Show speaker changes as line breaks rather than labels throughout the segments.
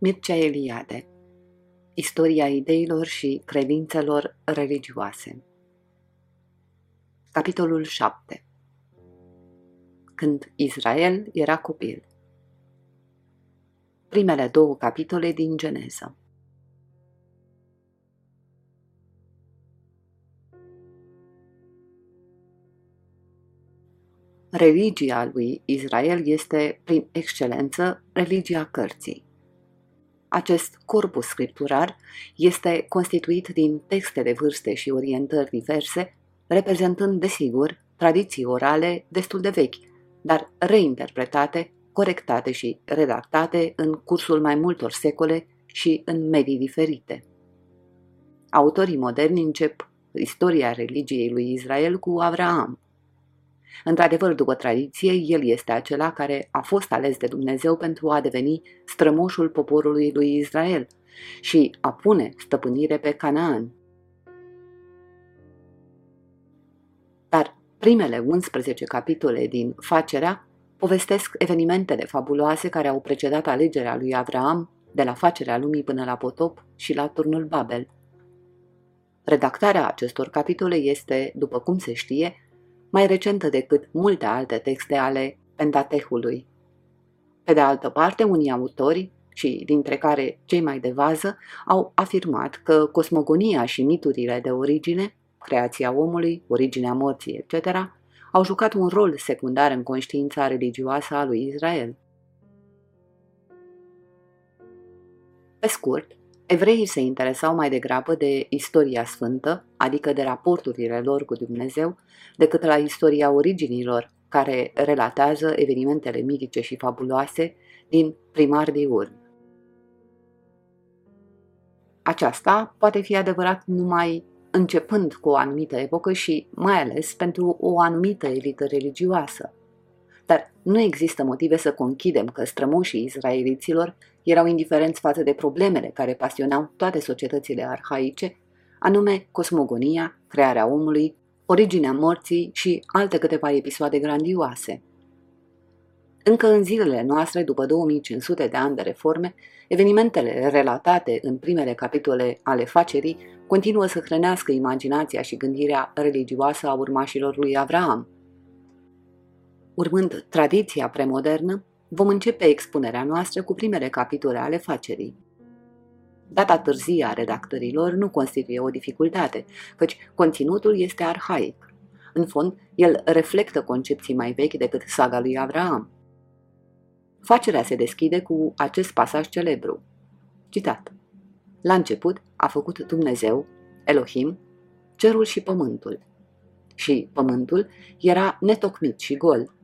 Mircea Eliade Istoria ideilor și credințelor religioase. Capitolul 7 Când Israel era copil. Primele două capitole din Geneză Religia lui Israel este, prin excelență, religia cărții. Acest corpus scripturar este constituit din texte de vârste și orientări diverse, reprezentând, desigur, tradiții orale destul de vechi, dar reinterpretate, corectate și redactate în cursul mai multor secole și în medii diferite. Autorii moderni încep istoria religiei lui Israel cu Avraam, Într-adevăr, după tradiție, el este acela care a fost ales de Dumnezeu pentru a deveni strămoșul poporului lui Israel și a pune stăpânire pe Canaan. Dar primele 11 capitole din Facerea povestesc evenimentele fabuloase care au precedat alegerea lui Abraham de la facerea lumii până la potop și la turnul Babel. Redactarea acestor capitole este, după cum se știe, mai recentă decât multe alte texte ale Pentatehului. Pe de altă parte, unii autori, și dintre care cei mai de vază, au afirmat că cosmogonia și miturile de origine, creația omului, originea morții, etc., au jucat un rol secundar în conștiința religioasă a lui Israel. Pe scurt, Evreii se interesau mai degrabă de istoria sfântă, adică de raporturile lor cu Dumnezeu, decât la istoria originilor, care relatează evenimentele mitice și fabuloase din primar de urmă. Aceasta poate fi adevărat numai începând cu o anumită epocă și mai ales pentru o anumită elită religioasă. Dar nu există motive să conchidem că strămoșii izraeliților erau indiferenți față de problemele care pasionau toate societățile arhaice, anume cosmogonia, crearea omului, originea morții și alte câteva episoade grandioase. Încă în zilele noastre, după 2500 de ani de reforme, evenimentele relatate în primele capitole ale facerii continuă să hrănească imaginația și gândirea religioasă a urmașilor lui Avraam. Urmând tradiția premodernă, Vom începe expunerea noastră cu primele capitole ale facerii. Data târzie a redactărilor nu constituie o dificultate, căci conținutul este arhaic. În fond, el reflectă concepții mai vechi decât saga lui Abraham. Facerea se deschide cu acest pasaj celebru. Citat. La început a făcut Dumnezeu, Elohim, cerul și pământul. Și pământul era netocmit și gol,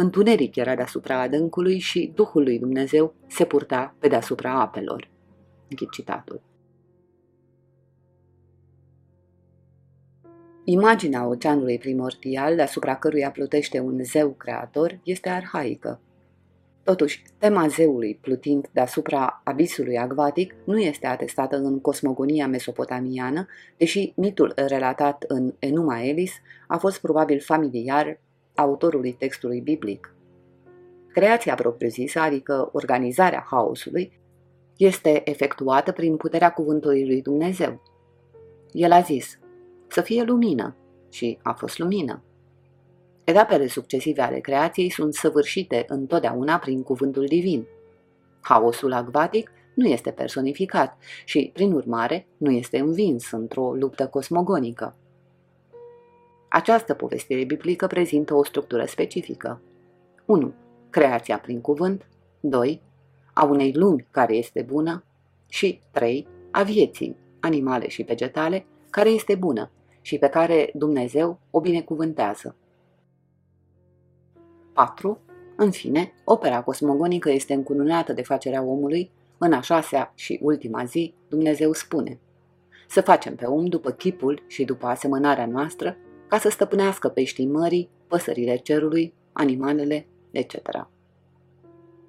Întuneric era deasupra adâncului și Duhul lui Dumnezeu se purta pe deasupra apelor. Închid citatul. Imaginea oceanului primordial deasupra căruia plutește un zeu creator este arhaică. Totuși, tema zeului plutind deasupra abisului acvatic nu este atestată în cosmogonia mesopotamiană, deși mitul relatat în Enuma Elis a fost probabil familiar autorului textului biblic. Creația propriu-zisă, adică organizarea haosului, este efectuată prin puterea cuvântului lui Dumnezeu. El a zis, să fie lumină și a fost lumină. Etapele succesive ale creației sunt săvârșite întotdeauna prin cuvântul divin. Haosul acvatic nu este personificat și, prin urmare, nu este învins într-o luptă cosmogonică. Această povestire biblică prezintă o structură specifică. 1. Creația prin cuvânt 2. A unei lumi care este bună și 3. A vieții, animale și vegetale, care este bună și pe care Dumnezeu o binecuvântează. 4. În fine, opera cosmogonică este încununată de facerea omului, în a șasea și ultima zi, Dumnezeu spune Să facem pe om după chipul și după asemănarea noastră ca să stăpânească peștii mării, păsările cerului, animalele, etc.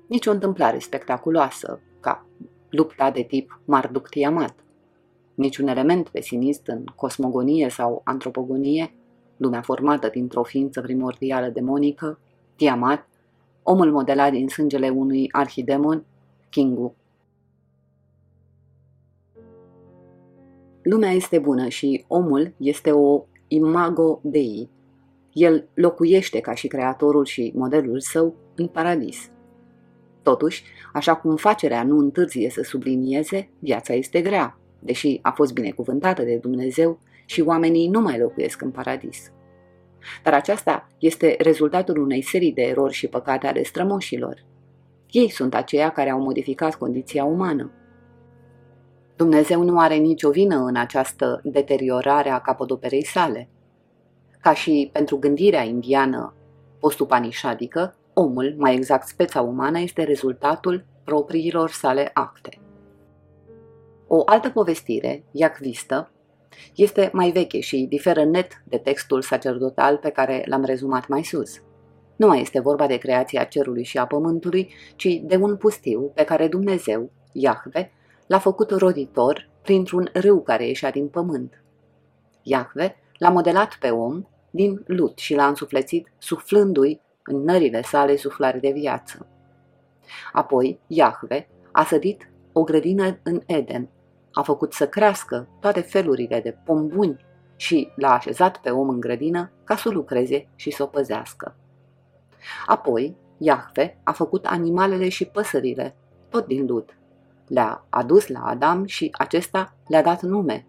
Nici o întâmplare spectaculoasă, ca lupta de tip Marduk Tiamat, niciun element pesimist în cosmogonie sau antropogonie, lumea formată dintr-o ființă primordială demonică, Tiamat, omul modelat din sângele unui arhidemon, Kingu. Lumea este bună și omul este o imago dei. El locuiește ca și creatorul și modelul său în paradis. Totuși, așa cum facerea nu întârzie să sublinieze, viața este grea, deși a fost binecuvântată de Dumnezeu și oamenii nu mai locuiesc în paradis. Dar aceasta este rezultatul unei serii de erori și păcate ale strămoșilor. Ei sunt aceia care au modificat condiția umană. Dumnezeu nu are nicio vină în această deteriorare a capodoperei sale. Ca și pentru gândirea indiană postupanishadică, omul, mai exact speța umană, este rezultatul propriilor sale acte. O altă povestire, Iacvistă, este mai veche și diferă net de textul sacerdotal pe care l-am rezumat mai sus. Nu mai este vorba de creația cerului și a pământului, ci de un pustiu pe care Dumnezeu, Iahve, l-a făcut roditor printr-un râu care ieșea din pământ. Iahve l-a modelat pe om din lut și l-a însuflețit, suflându-i în nările sale suflare de viață. Apoi, Iahve a sădit o grădină în Eden, a făcut să crească toate felurile de pombuni și l-a așezat pe om în grădină ca să lucreze și să o păzească. Apoi, Iahve a făcut animalele și păsările, tot din lut. Le-a adus la Adam și acesta le-a dat nume.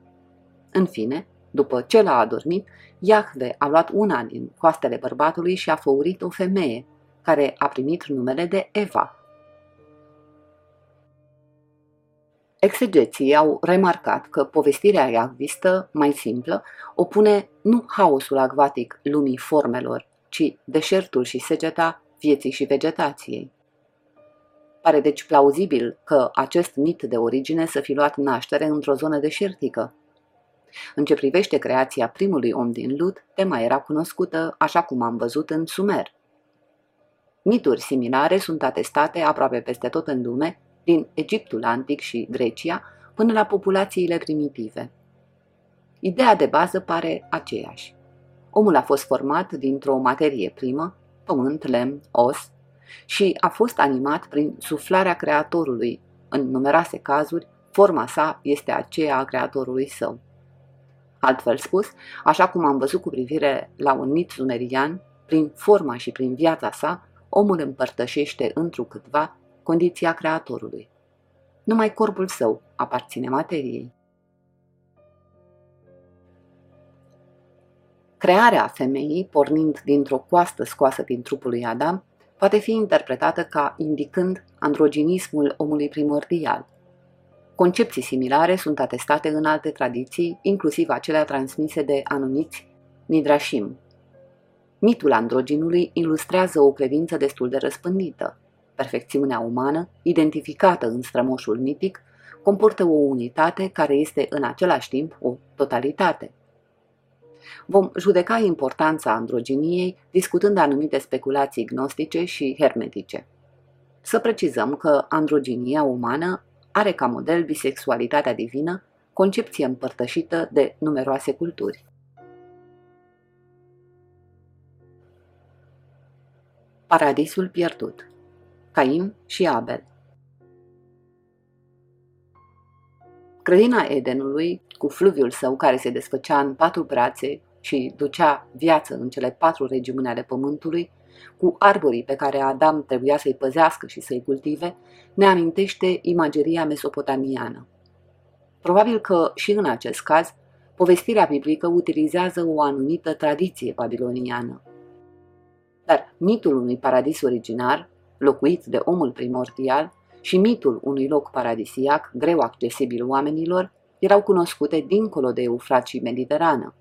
În fine, după ce l-a adormit, Iahve a luat una din coastele bărbatului și a făurit o femeie, care a primit numele de Eva. Exegeții au remarcat că povestirea iahvistă, mai simplă, opune nu haosul acvatic lumii formelor, ci deșertul și segeta vieții și vegetației. Pare deci plauzibil că acest mit de origine să fi luat naștere într-o zonă deșertică. În ce privește creația primului om din Lut, tema era cunoscută așa cum am văzut în Sumer. Mituri similare sunt atestate aproape peste tot în lume, din Egiptul antic și Grecia până la populațiile primitive. Ideea de bază pare aceeași. Omul a fost format dintr-o materie primă, pământ, lemn, os, și a fost animat prin suflarea Creatorului. În numeroase cazuri, forma sa este aceea a Creatorului său. Altfel spus, așa cum am văzut cu privire la un mit sumerian, prin forma și prin viața sa, omul împărtășește întrucâtva condiția Creatorului. Numai corpul său aparține materiei. Crearea femeii, pornind dintr-o coastă scoasă din trupul lui Adam, poate fi interpretată ca indicând androginismul omului primordial. Concepții similare sunt atestate în alte tradiții, inclusiv acelea transmise de anumiți Midrashim. Mitul androginului ilustrează o credință destul de răspândită. Perfecțiunea umană, identificată în strămoșul mitic, comportă o unitate care este în același timp o totalitate. Vom judeca importanța androginiei discutând anumite speculații gnostice și hermetice. Să precizăm că androginia umană are ca model bisexualitatea divină, concepție împărtășită de numeroase culturi. Paradisul pierdut Cain și Abel Grădina Edenului, cu fluviul său care se desfăcea în patru brațe și ducea viață în cele patru regiuni ale pământului, cu arborii pe care Adam trebuia să-i păzească și să-i cultive, ne amintește imageria mesopotamiană. Probabil că și în acest caz, povestirea biblică utilizează o anumită tradiție babiloniană. Dar mitul unui paradis originar, locuit de omul primordial, și mitul unui loc paradisiac, greu accesibil oamenilor, erau cunoscute dincolo de Eufrat și Mediterană.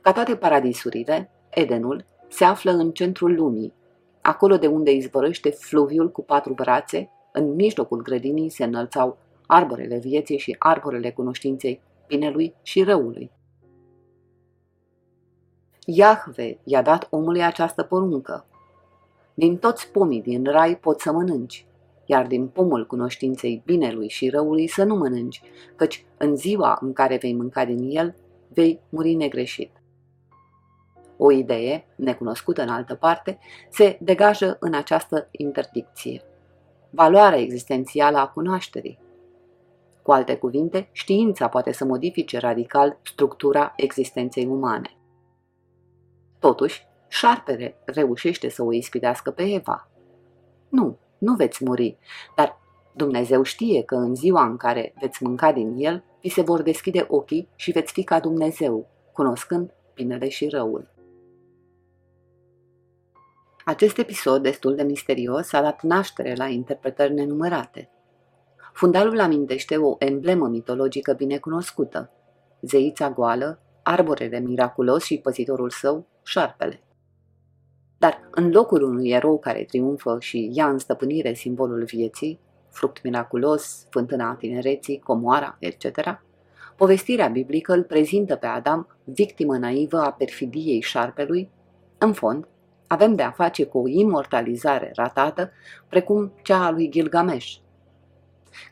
Ca toate paradisurile, Edenul se află în centrul lumii, acolo de unde izvorăște fluviul cu patru brațe, în mijlocul grădinii se înălțau arborele vieții și arborele cunoștinței binelui și răului. Iahve i-a dat omului această poruncă. Din toți pomii din rai poți să mănânci, iar din pomul cunoștinței binelui și răului să nu mănânci, căci în ziua în care vei mânca din el, vei muri negreșit. O idee, necunoscută în altă parte, se degajă în această interdicție. Valoarea existențială a cunoașterii. Cu alte cuvinte, știința poate să modifice radical structura existenței umane. Totuși, șarpele reușește să o ispidească pe Eva. Nu, nu veți muri, dar Dumnezeu știe că în ziua în care veți mânca din el, vi se vor deschide ochii și veți fi ca Dumnezeu, cunoscând binele și răul. Acest episod, destul de misterios, a dat naștere la interpretări nenumărate. Fundalul amintește o emblemă mitologică binecunoscută, zeița goală, arborele miraculos și păzitorul său, șarpele. Dar în locul unui erou care triumfă și ia în stăpânire simbolul vieții, fruct miraculos, fântâna tinereții, comoara, etc., povestirea biblică îl prezintă pe Adam victimă naivă a perfidiei șarpelui. În fond, avem de a face cu o imortalizare ratată, precum cea a lui Gilgamesh.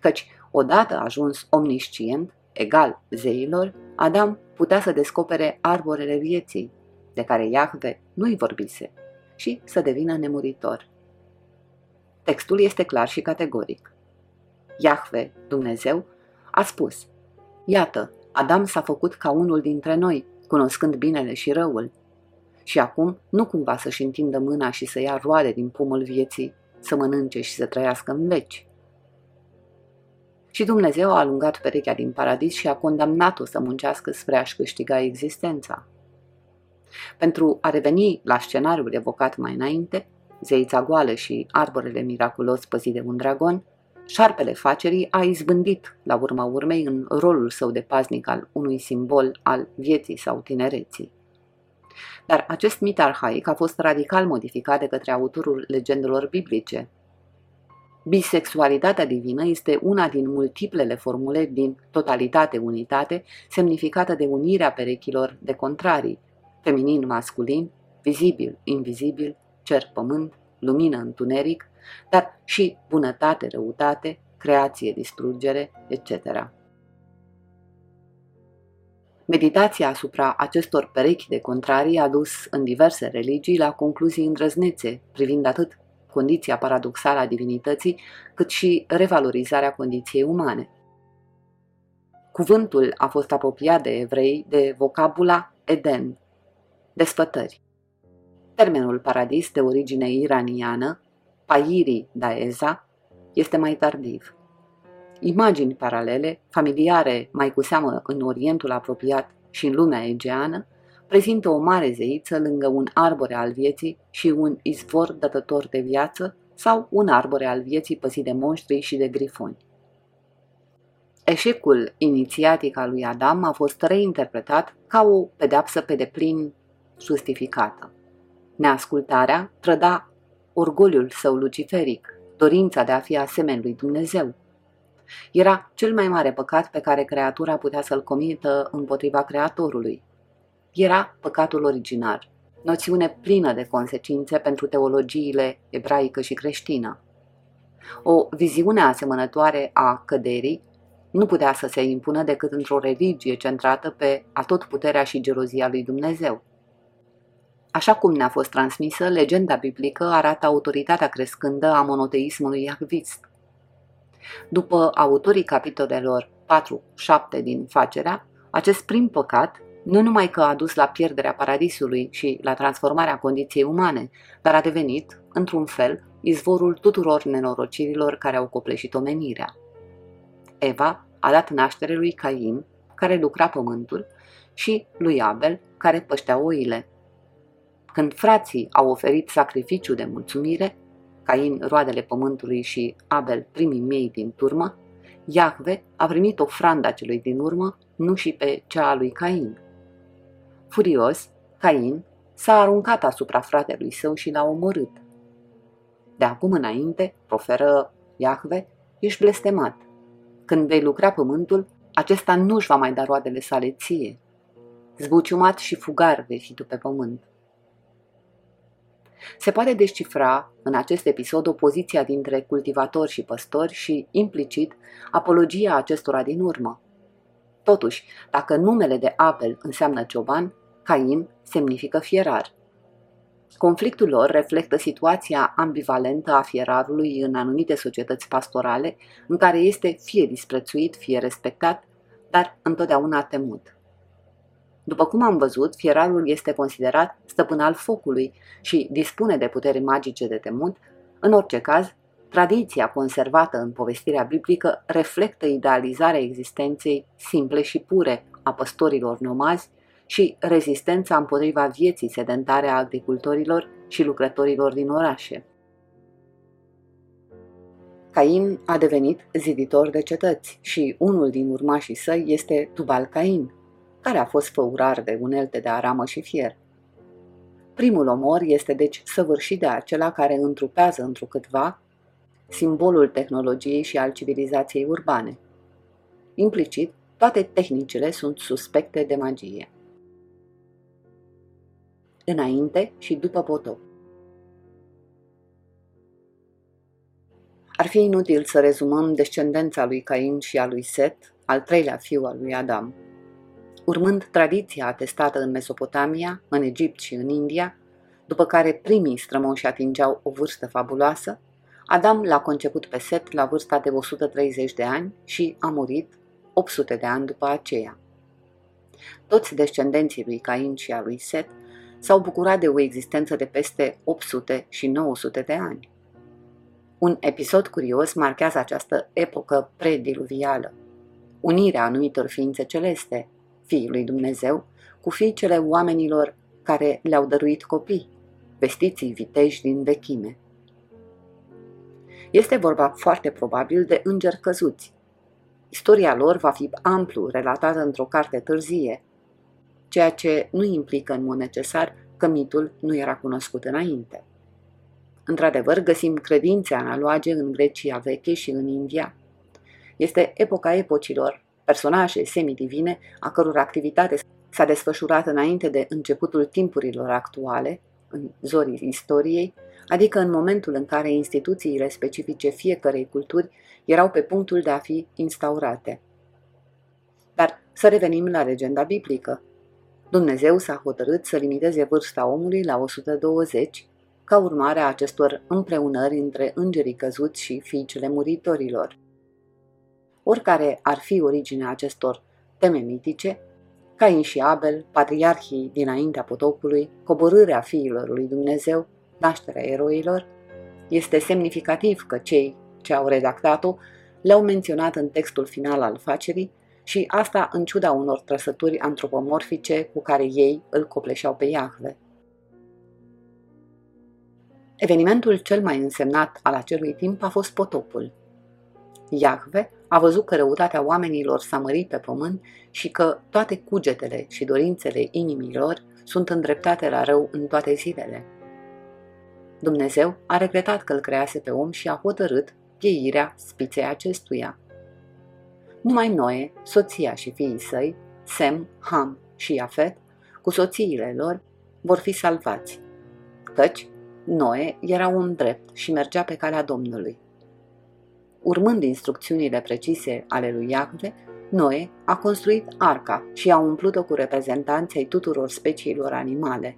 Căci, odată ajuns omniscient, egal zeilor, Adam putea să descopere arborele vieții, de care Iahve nu-i vorbise, și să devină nemuritor. Textul este clar și categoric. Iahve, Dumnezeu, a spus, Iată, Adam s-a făcut ca unul dintre noi, cunoscând binele și răul. Și acum nu cumva să-și întindă mâna și să ia roade din pumul vieții, să mănânce și să trăiască în veci. Și Dumnezeu a alungat perechea din paradis și a condamnat-o să muncească spre a-și câștiga existența. Pentru a reveni la scenariul evocat mai înainte, zeița goală și arborele miraculos păzit de un dragon, șarpele facerii a izbândit, la urma urmei, în rolul său de paznic al unui simbol al vieții sau tinereții. Dar acest mit arhaic a fost radical modificat de către autorul legendelor biblice. Bisexualitatea divină este una din multiplele formule din totalitate-unitate, semnificată de unirea perechilor de contrarii, feminin-masculin, vizibil-invizibil, cer-pământ, lumină-întuneric, dar și bunătate-răutate, creație-distrugere, etc. Meditația asupra acestor perechi de contrarii a dus în diverse religii la concluzii îndrăznețe privind atât condiția paradoxală a divinității, cât și revalorizarea condiției umane. Cuvântul a fost apropiat de evrei de vocabula Eden, despătări. Termenul paradis de origine iraniană, Pairi Daeza, este mai tardiv. Imagini paralele, familiare mai cu seamă în Orientul apropiat și în lumea egeană, prezintă o mare zeiță lângă un arbore al vieții și un izvor dătător de viață sau un arbore al vieții păzit de monștri și de grifoni. Eșecul inițiatic al lui Adam a fost reinterpretat ca o pedeapsă pe deplin justificată. Neascultarea trăda orgoliul său luciferic, dorința de a fi asemeni lui Dumnezeu. Era cel mai mare păcat pe care creatura putea să-l comită împotriva Creatorului. Era păcatul original, noțiune plină de consecințe pentru teologiile ebraică și creștină. O viziune asemănătoare a căderii nu putea să se impună decât într-o religie centrată pe atotputerea și gelozia lui Dumnezeu. Așa cum ne-a fost transmisă, legenda biblică arată autoritatea crescândă a monoteismului iahvist. După autorii capitolelor 4-7 din Facerea, acest prim păcat nu numai că a dus la pierderea paradisului și la transformarea condiției umane, dar a devenit, într-un fel, izvorul tuturor nenorocirilor care au copleșit omenirea. Eva a dat naștere lui Cain, care lucra pământul, și lui Abel, care păștea oile. Când frații au oferit sacrificiu de mulțumire, Cain roadele pământului și Abel primii miei din turmă, Iahve a primit ofranda celui din urmă, nu și pe cea a lui Cain. Furios, Cain s-a aruncat asupra fratelui său și l-a omorât. De acum înainte, proferă Iahve, ești blestemat. Când vei lucra pământul, acesta nu-și va mai da roadele sale ție. Zbuciumat și fugar vei fi tu pe pământ. Se poate descifra în acest episod opoziția dintre cultivatori și păstori și, implicit, apologia acestora din urmă. Totuși, dacă numele de Abel înseamnă cioban, Cain semnifică fierar. Conflictul lor reflectă situația ambivalentă a fierarului în anumite societăți pastorale, în care este fie disprețuit, fie respectat, dar întotdeauna temut. După cum am văzut, fierarul este considerat stăpân al focului și dispune de puteri magice de temut, în orice caz, tradiția conservată în povestirea biblică reflectă idealizarea existenței simple și pure a păstorilor nomazi și rezistența împotriva vieții sedentare a agricultorilor și lucrătorilor din orașe. Cain a devenit ziditor de cetăți și unul din urmașii săi este Tubal Cain, care a fost făurar de unelte de aramă și fier. Primul omor este deci săvârșit de acela care întrupează întrucâtva simbolul tehnologiei și al civilizației urbane. Implicit, toate tehnicile sunt suspecte de magie. Înainte și după potop. Ar fi inutil să rezumăm descendența lui Cain și a lui Set, al treilea fiu al lui Adam. Urmând tradiția atestată în Mesopotamia, în Egipt și în India, după care primii strămoși atingeau o vârstă fabuloasă, Adam l-a conceput pe Set la vârsta de 130 de ani și a murit 800 de ani după aceea. Toți descendenții lui Cain și a lui Set s-au bucurat de o existență de peste 800 și 900 de ani. Un episod curios marchează această epocă prediluvială. Unirea anumitor ființe celeste, fiii lui Dumnezeu, cu fiicele oamenilor care le-au dăruit copii, vestiții viteji din vechime. Este vorba foarte probabil de îngeri căzuți. Istoria lor va fi amplu relatată într-o carte târzie, ceea ce nu implică în mod necesar că mitul nu era cunoscut înainte. Într-adevăr, găsim credințe analoage în Grecia veche și în India. Este epoca epocilor, personaje semidivine, a căror activitate s-a desfășurat înainte de începutul timpurilor actuale, în zorii istoriei, adică în momentul în care instituțiile specifice fiecărei culturi erau pe punctul de a fi instaurate. Dar să revenim la legenda biblică. Dumnezeu s-a hotărât să limiteze vârsta omului la 120, ca urmare a acestor împreunări între îngerii căzuți și fiicele muritorilor. Oricare ar fi originea acestor teme mitice, Cain și Abel, patriarhii dinaintea potopului, coborârea fiilor lui Dumnezeu, nașterea eroilor, este semnificativ că cei ce au redactat-o le-au menționat în textul final al facerii și asta în ciuda unor trăsături antropomorfice cu care ei îl copleșeau pe Iahve. Evenimentul cel mai însemnat al acelui timp a fost potopul. Iahve a văzut că răutatea oamenilor s-a mărit pe pământ și că toate cugetele și dorințele inimilor sunt îndreptate la rău în toate zilele. Dumnezeu a regretat că îl crease pe om și a hotărât pieirea spiței acestuia. Numai Noe, soția și fiii săi, Sem, Ham și Iafet, cu soțiile lor, vor fi salvați, căci Noe era un drept și mergea pe calea Domnului. Urmând instrucțiunile precise ale lui Iacve, Noe a construit arca și a umplut-o cu reprezentanții ai tuturor speciilor animale.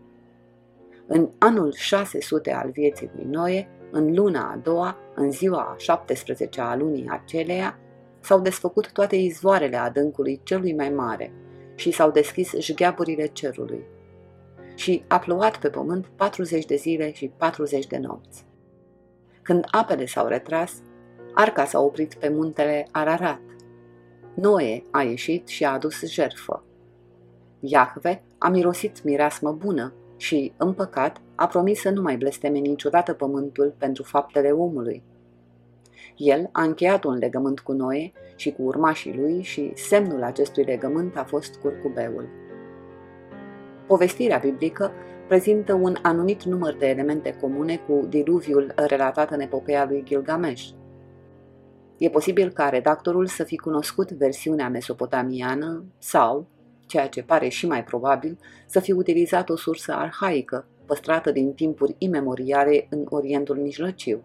În anul 600 al vieții lui Noe, în luna a doua, în ziua a 17 a lunii aceleia, s-au desfăcut toate izvoarele adâncului celui mai mare și s-au deschis jgheaburile cerului. Și a plouat pe pământ 40 de zile și 40 de nopți. Când apele s-au retras, arca s-a oprit pe muntele Ararat. Noe a ieșit și a adus jerfă. Iahve a mirosit mireasmă bună și, în păcat, a promis să nu mai blesteme niciodată pământul pentru faptele omului. El a încheiat un legământ cu Noe și cu urmașii lui și semnul acestui legământ a fost curcubeul. Povestirea biblică prezintă un anumit număr de elemente comune cu diluviul relatat în epopeea lui Gilgamesh. E posibil ca redactorul să fi cunoscut versiunea mesopotamiană sau, ceea ce pare și mai probabil, să fi utilizat o sursă arhaică, păstrată din timpuri imemoriale în Orientul Mijlociu.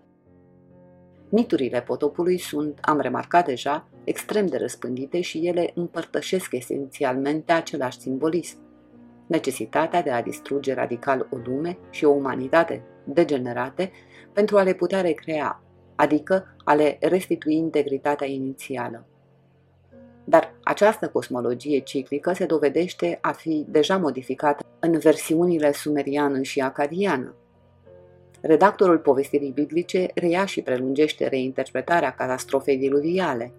Miturile potopului sunt, am remarcat deja, extrem de răspândite și ele împărtășesc esențialmente același simbolism. necesitatea de a distruge radical o lume și o umanitate degenerate pentru a le putea recrea, adică a le restitui integritatea inițială. Dar această cosmologie ciclică se dovedește a fi deja modificată în versiunile sumeriană și acadiană. Redactorul povestirii biblice reia și prelungește reinterpretarea catastrofei diluviale.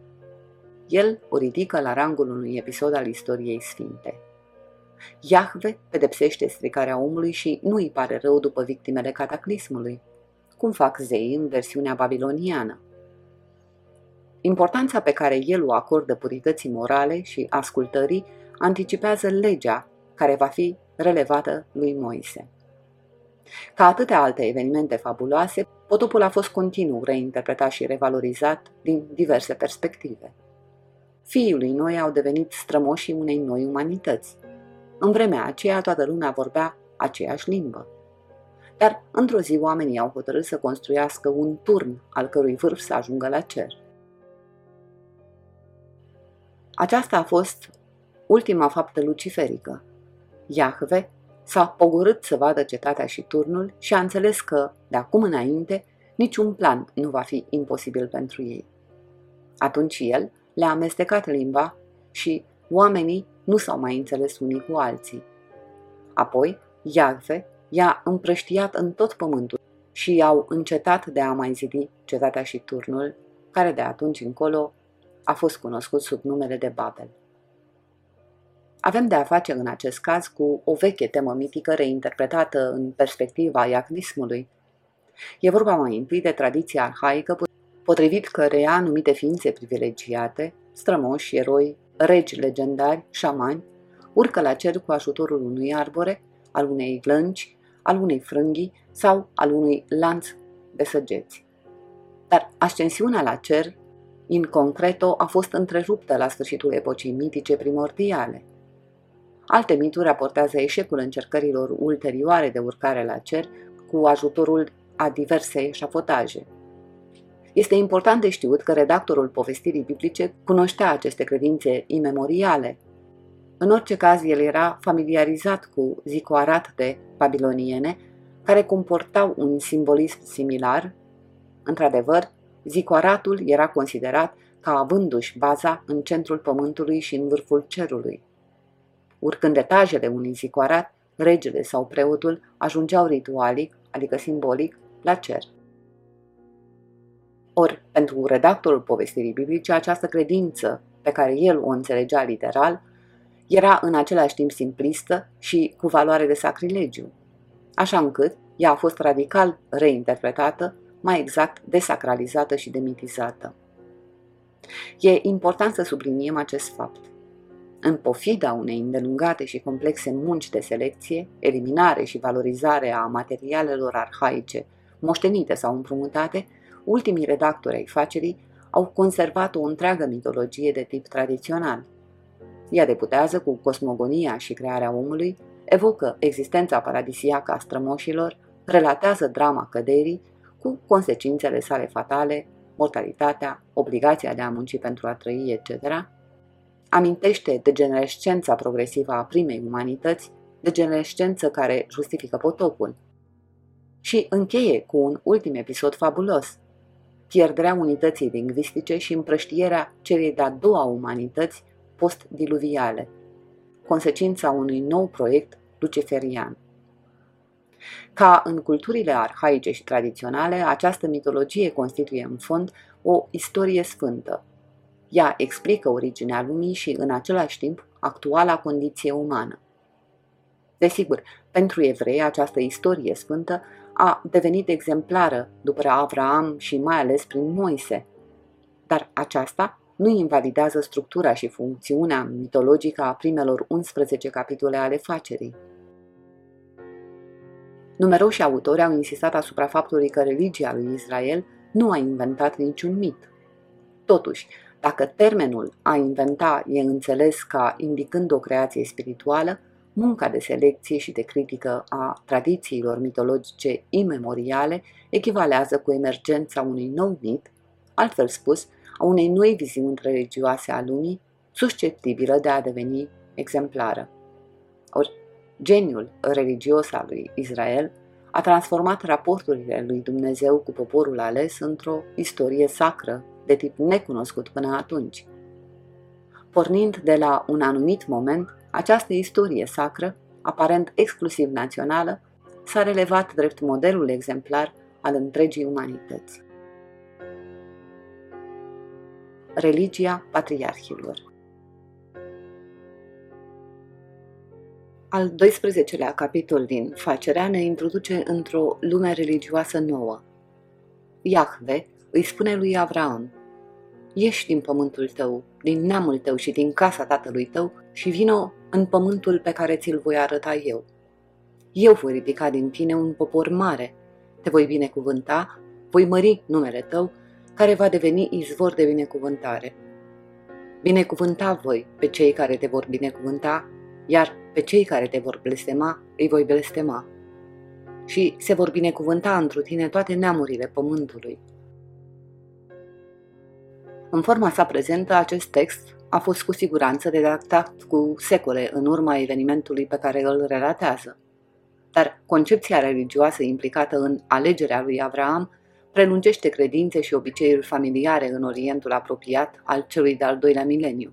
El o ridică la rangul unui episod al istoriei sfinte. Iahve pedepsește stricarea omului și nu îi pare rău după victimele cataclismului, cum fac zei în versiunea babiloniană. Importanța pe care el o acordă purității morale și ascultării anticipează legea care va fi relevată lui Moise. Ca atâtea alte evenimente fabuloase, potopul a fost continuu reinterpretat și revalorizat din diverse perspective. Fiii lui Noi au devenit strămoșii unei noi umanități. În vremea aceea toată lumea vorbea aceeași limbă. Dar într-o zi oamenii au hotărât să construiască un turn al cărui vârf să ajungă la cer. Aceasta a fost ultima faptă luciferică. Iahve s-a pogorât să vadă cetatea și turnul și a înțeles că, de acum înainte, niciun plan nu va fi imposibil pentru ei. Atunci el le-a amestecat limba și oamenii nu s-au mai înțeles unii cu alții. Apoi, Iahve i-a împrăștiat în tot pământul și au încetat de a mai zidi cetatea și turnul, care de atunci încolo a fost cunoscut sub numele de Babel. Avem de a face în acest caz cu o veche temă mitică reinterpretată în perspectiva iacnismului. E vorba mai întâi de tradiția arhaică potrivit căreia anumite ființe privilegiate, strămoși, eroi, regi legendari, șamani, urcă la cer cu ajutorul unui arbore, al unei glânci, al unei frânghii sau al unui lanț de săgeți. Dar ascensiunea la cer in concreto, a fost întreruptă la sfârșitul epocii mitice primordiale. Alte mituri raportează eșecul încercărilor ulterioare de urcare la cer cu ajutorul a diverse eșafotaje. Este important de știut că redactorul povestirii biblice cunoștea aceste credințe imemoriale. În orice caz, el era familiarizat cu zicoarate babiloniene, care comportau un simbolism similar. Într-adevăr, Zicoaratul era considerat ca avându-și baza în centrul pământului și în vârful cerului. Urcând etajele unui zicoarat, regele sau preotul ajungeau ritualic, adică simbolic, la cer. Ori, pentru redactorul povestirii biblice, această credință, pe care el o înțelegea literal, era în același timp simplistă și cu valoare de sacrilegiu, așa încât ea a fost radical reinterpretată mai exact desacralizată și demitizată. E important să subliniem acest fapt. În pofida unei îndelungate și complexe munci de selecție, eliminare și valorizare a materialelor arhaice, moștenite sau împrumutate, ultimii redactori ai facerii au conservat o întreagă mitologie de tip tradițional. Ea deputează cu cosmogonia și crearea omului, evocă existența paradisiacă a strămoșilor, relatează drama căderii cu consecințele sale fatale, mortalitatea, obligația de a munci pentru a trăi, etc., amintește degenerescența progresivă a primei umanități, degenerescență care justifică potopul. Și încheie cu un ultim episod fabulos, pierderea unității lingvistice și împrăștierea celei de-a doua umanități post-diluviale, consecința unui nou proiect luciferian. Ca în culturile arhaice și tradiționale, această mitologie constituie în fond o istorie sfântă. Ea explică originea lumii și, în același timp, actuala condiție umană. Desigur, pentru evrei această istorie sfântă a devenit exemplară după Avraam și mai ales prin Moise. Dar aceasta nu invalidează structura și funcțiunea mitologică a primelor 11 capitole ale facerii. Numeroși autori au insistat asupra faptului că religia lui Israel nu a inventat niciun mit. Totuși, dacă termenul a inventa e înțeles ca indicând o creație spirituală, munca de selecție și de critică a tradițiilor mitologice imemoriale echivalează cu emergența unui nou mit, altfel spus, a unei noi viziuni religioase a lumii, susceptibilă de a deveni exemplară. Ori Geniul religios al lui Israel a transformat raporturile lui Dumnezeu cu poporul ales într-o istorie sacră de tip necunoscut până atunci. Pornind de la un anumit moment, această istorie sacră, aparent exclusiv națională, s-a relevat drept modelul exemplar al întregii umanități. Religia patriarhilor Al 12-lea capitol din Facerea ne introduce într-o lume religioasă nouă. Iahve îi spune lui Avraam, Ieși din pământul tău, din neamul tău și din casa tatălui tău și vino în pământul pe care ți-l voi arăta eu. Eu voi ridica din tine un popor mare, te voi binecuvânta, voi mări numele tău, care va deveni izvor de binecuvântare. Binecuvânta voi pe cei care te vor binecuvânta, iar pe cei care te vor blestema, îi voi blestema. Și se vor binecuvânta întru tine toate neamurile pământului. În forma sa prezentă, acest text a fost cu siguranță redactat cu secole în urma evenimentului pe care îl relatează. Dar concepția religioasă implicată în alegerea lui Avraam prelungește credințe și obiceiuri familiare în Orientul apropiat al celui de-al doilea mileniu.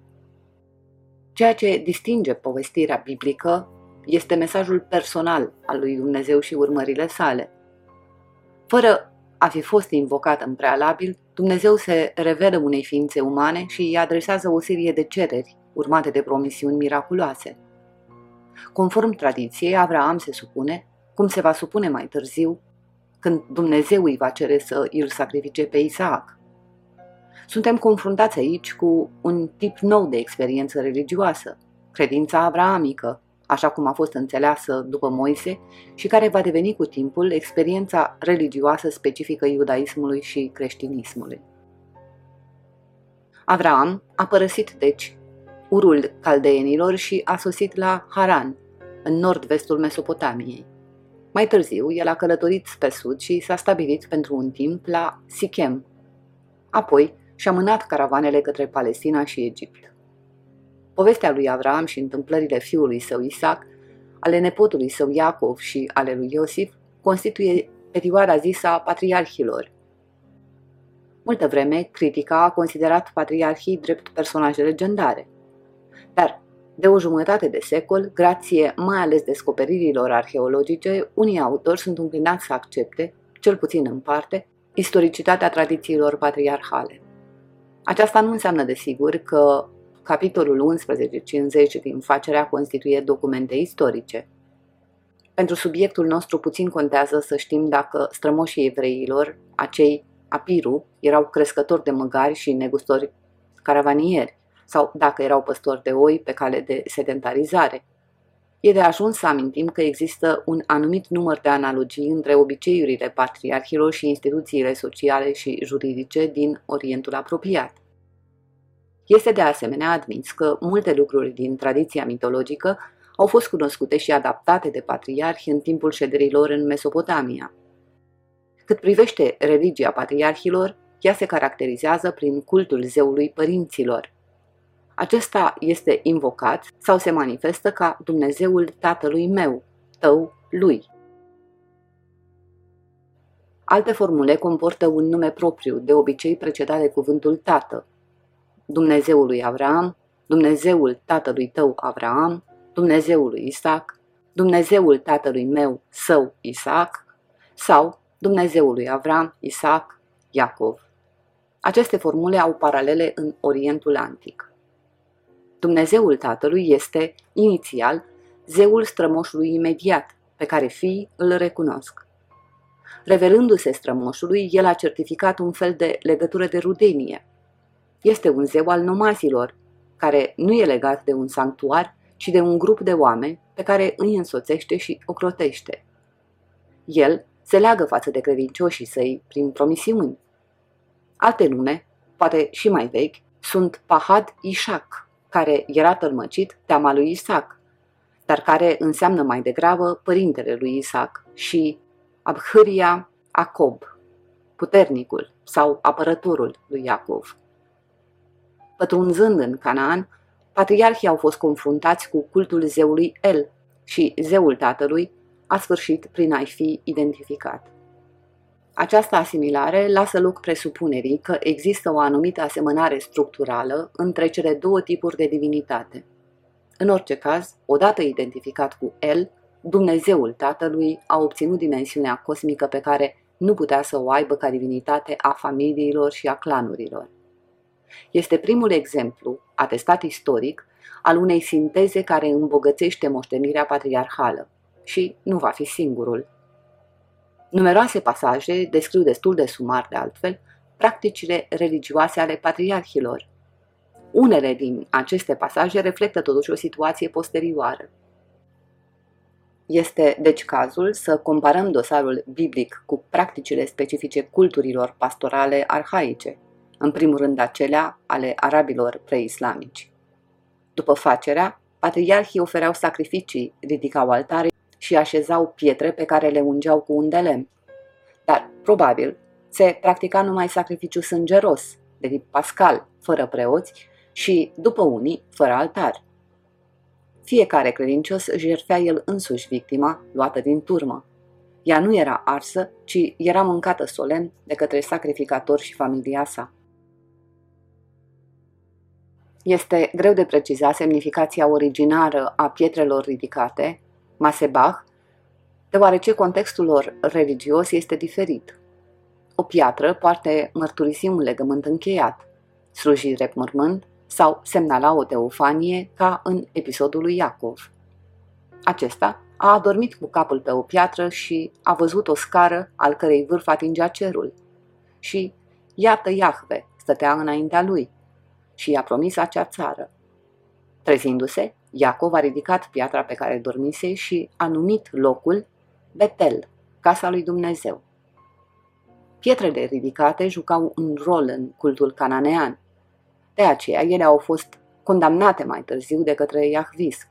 Ceea ce distinge povestirea biblică este mesajul personal al lui Dumnezeu și urmările sale. Fără a fi fost invocat în prealabil, Dumnezeu se revelă unei ființe umane și îi adresează o serie de cereri, urmate de promisiuni miraculoase. Conform tradiției, Avraam se supune, cum se va supune mai târziu, când Dumnezeu îi va cere să îl sacrifice pe Isaac. Suntem confruntați aici cu un tip nou de experiență religioasă, credința avraamică, așa cum a fost înțeleasă după Moise și care va deveni cu timpul experiența religioasă specifică iudaismului și creștinismului. Avram a părăsit, deci, urul caldeenilor și a sosit la Haran, în nord-vestul Mesopotamiei. Mai târziu, el a călătorit spre sud și s-a stabilit pentru un timp la Sichem. Apoi și-a mânat caravanele către Palestina și Egipt. Povestea lui Avram și întâmplările fiului său Isaac, ale nepotului său Iacov și ale lui Iosif, constituie perioada zisă a patriarhilor. Multă vreme, critica a considerat patriarhii drept personaje legendare. Dar, de o jumătate de secol, grație mai ales descoperirilor arheologice, unii autori sunt înclinați să accepte, cel puțin în parte, istoricitatea tradițiilor patriarhale. Aceasta nu înseamnă, desigur, că capitolul 1150 din facerea constituie documente istorice. Pentru subiectul nostru puțin contează să știm dacă strămoșii evreilor, acei apiru, erau crescători de măgari și negustori caravanieri, sau dacă erau păstori de oi pe cale de sedentarizare. E de ajuns să amintim că există un anumit număr de analogii între obiceiurile patriarhilor și instituțiile sociale și juridice din Orientul apropiat. Este de asemenea admis că multe lucruri din tradiția mitologică au fost cunoscute și adaptate de patriarhi în timpul șederilor în Mesopotamia. Cât privește religia patriarhilor, ea se caracterizează prin cultul zeului părinților. Acesta este invocat sau se manifestă ca Dumnezeul tatălui meu, tău, lui. Alte formule comportă un nume propriu, de obicei precedat de cuvântul tată, Dumnezeul lui Avram, Dumnezeul tatălui tău Avram, Dumnezeul lui Isaac, Dumnezeul tatălui meu său Isaac sau Dumnezeul lui Avram, Isaac, Iacov. Aceste formule au paralele în Orientul Antic. Dumnezeul tatălui este, inițial, zeul strămoșului imediat, pe care fiii îl recunosc. Revelându-se strămoșului, el a certificat un fel de legătură de rudenie, este un zeu al nomazilor, care nu e legat de un sanctuar, ci de un grup de oameni pe care îi însoțește și ocrotește. El se leagă față de credincioșii săi prin promisiuni. Alte nume, poate și mai vechi, sunt Pahad Ishak, care era tălmăcit teama lui Isaac, dar care înseamnă mai degrabă părintele lui Isaac și Abhâria Acob, puternicul sau apărătorul lui Iacov. Pătrunzând în Canaan, patriarhii au fost confruntați cu cultul zeului El, și zeul tatălui a sfârșit prin a-i fi identificat. Această asimilare lasă loc presupunerii că există o anumită asemănare structurală între cele două tipuri de divinitate. În orice caz, odată identificat cu El, Dumnezeul Tatălui a obținut dimensiunea cosmică pe care nu putea să o aibă ca divinitate a familiilor și a clanurilor. Este primul exemplu, atestat istoric, al unei sinteze care îmbogățește moștenirea patriarhală și nu va fi singurul. Numeroase pasaje descriu destul de sumar de altfel practicile religioase ale patriarhilor. Unele din aceste pasaje reflectă totuși o situație posterioară. Este deci cazul să comparăm dosarul biblic cu practicile specifice culturilor pastorale arhaice, în primul rând acelea ale arabilor preislamici. După facerea, patriarhii ofereau sacrificii, ridicau altare și așezau pietre pe care le ungeau cu un de lemn. Dar, probabil, se practica numai sacrificiu sângeros, de tip pascal, fără preoți, și, după unii, fără altar. Fiecare credincios își jertfea el însuși victima, luată din turmă. Ea nu era arsă, ci era mâncată solemn de către sacrificator și familia sa. Este greu de precizat semnificația originară a pietrelor ridicate, masebah, deoarece contextul lor religios este diferit. O piatră poate mărturisi un legământ încheiat, slujire mormânt sau semnala o teofanie ca în episodul lui Iacov. Acesta a adormit cu capul pe o piatră și a văzut o scară al cărei vârf atingea cerul. Și iată Iahve stătea înaintea lui și i-a promis acea țară. Trezindu-se, Iacov a ridicat piatra pe care dormise și a numit locul Betel, casa lui Dumnezeu. Pietrele ridicate jucau un rol în cultul cananean. De aceea ele au fost condamnate mai târziu de către Iahvis.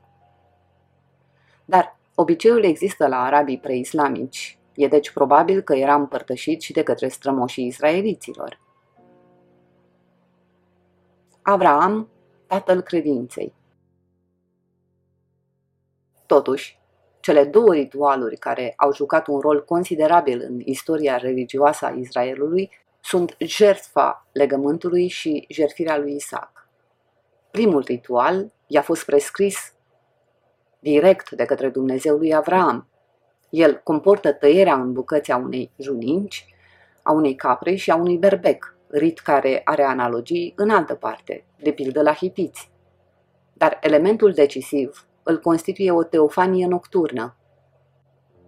Dar obiceiul există la arabii preislamici. E deci probabil că era împărtășit și de către strămoșii israeliților. Avraam, tatăl credinței. Totuși, cele două ritualuri care au jucat un rol considerabil în istoria religioasă a Israelului sunt jertfa legământului și jertfirea lui Isaac. Primul ritual i-a fost prescris direct de către Dumnezeu lui Avram. El comportă tăierea în bucăți a unei juninci, a unei capre și a unui berbec, rit care are analogii în altă parte, de pildă la hitiți. Dar elementul decisiv îl constituie o teofanie nocturnă.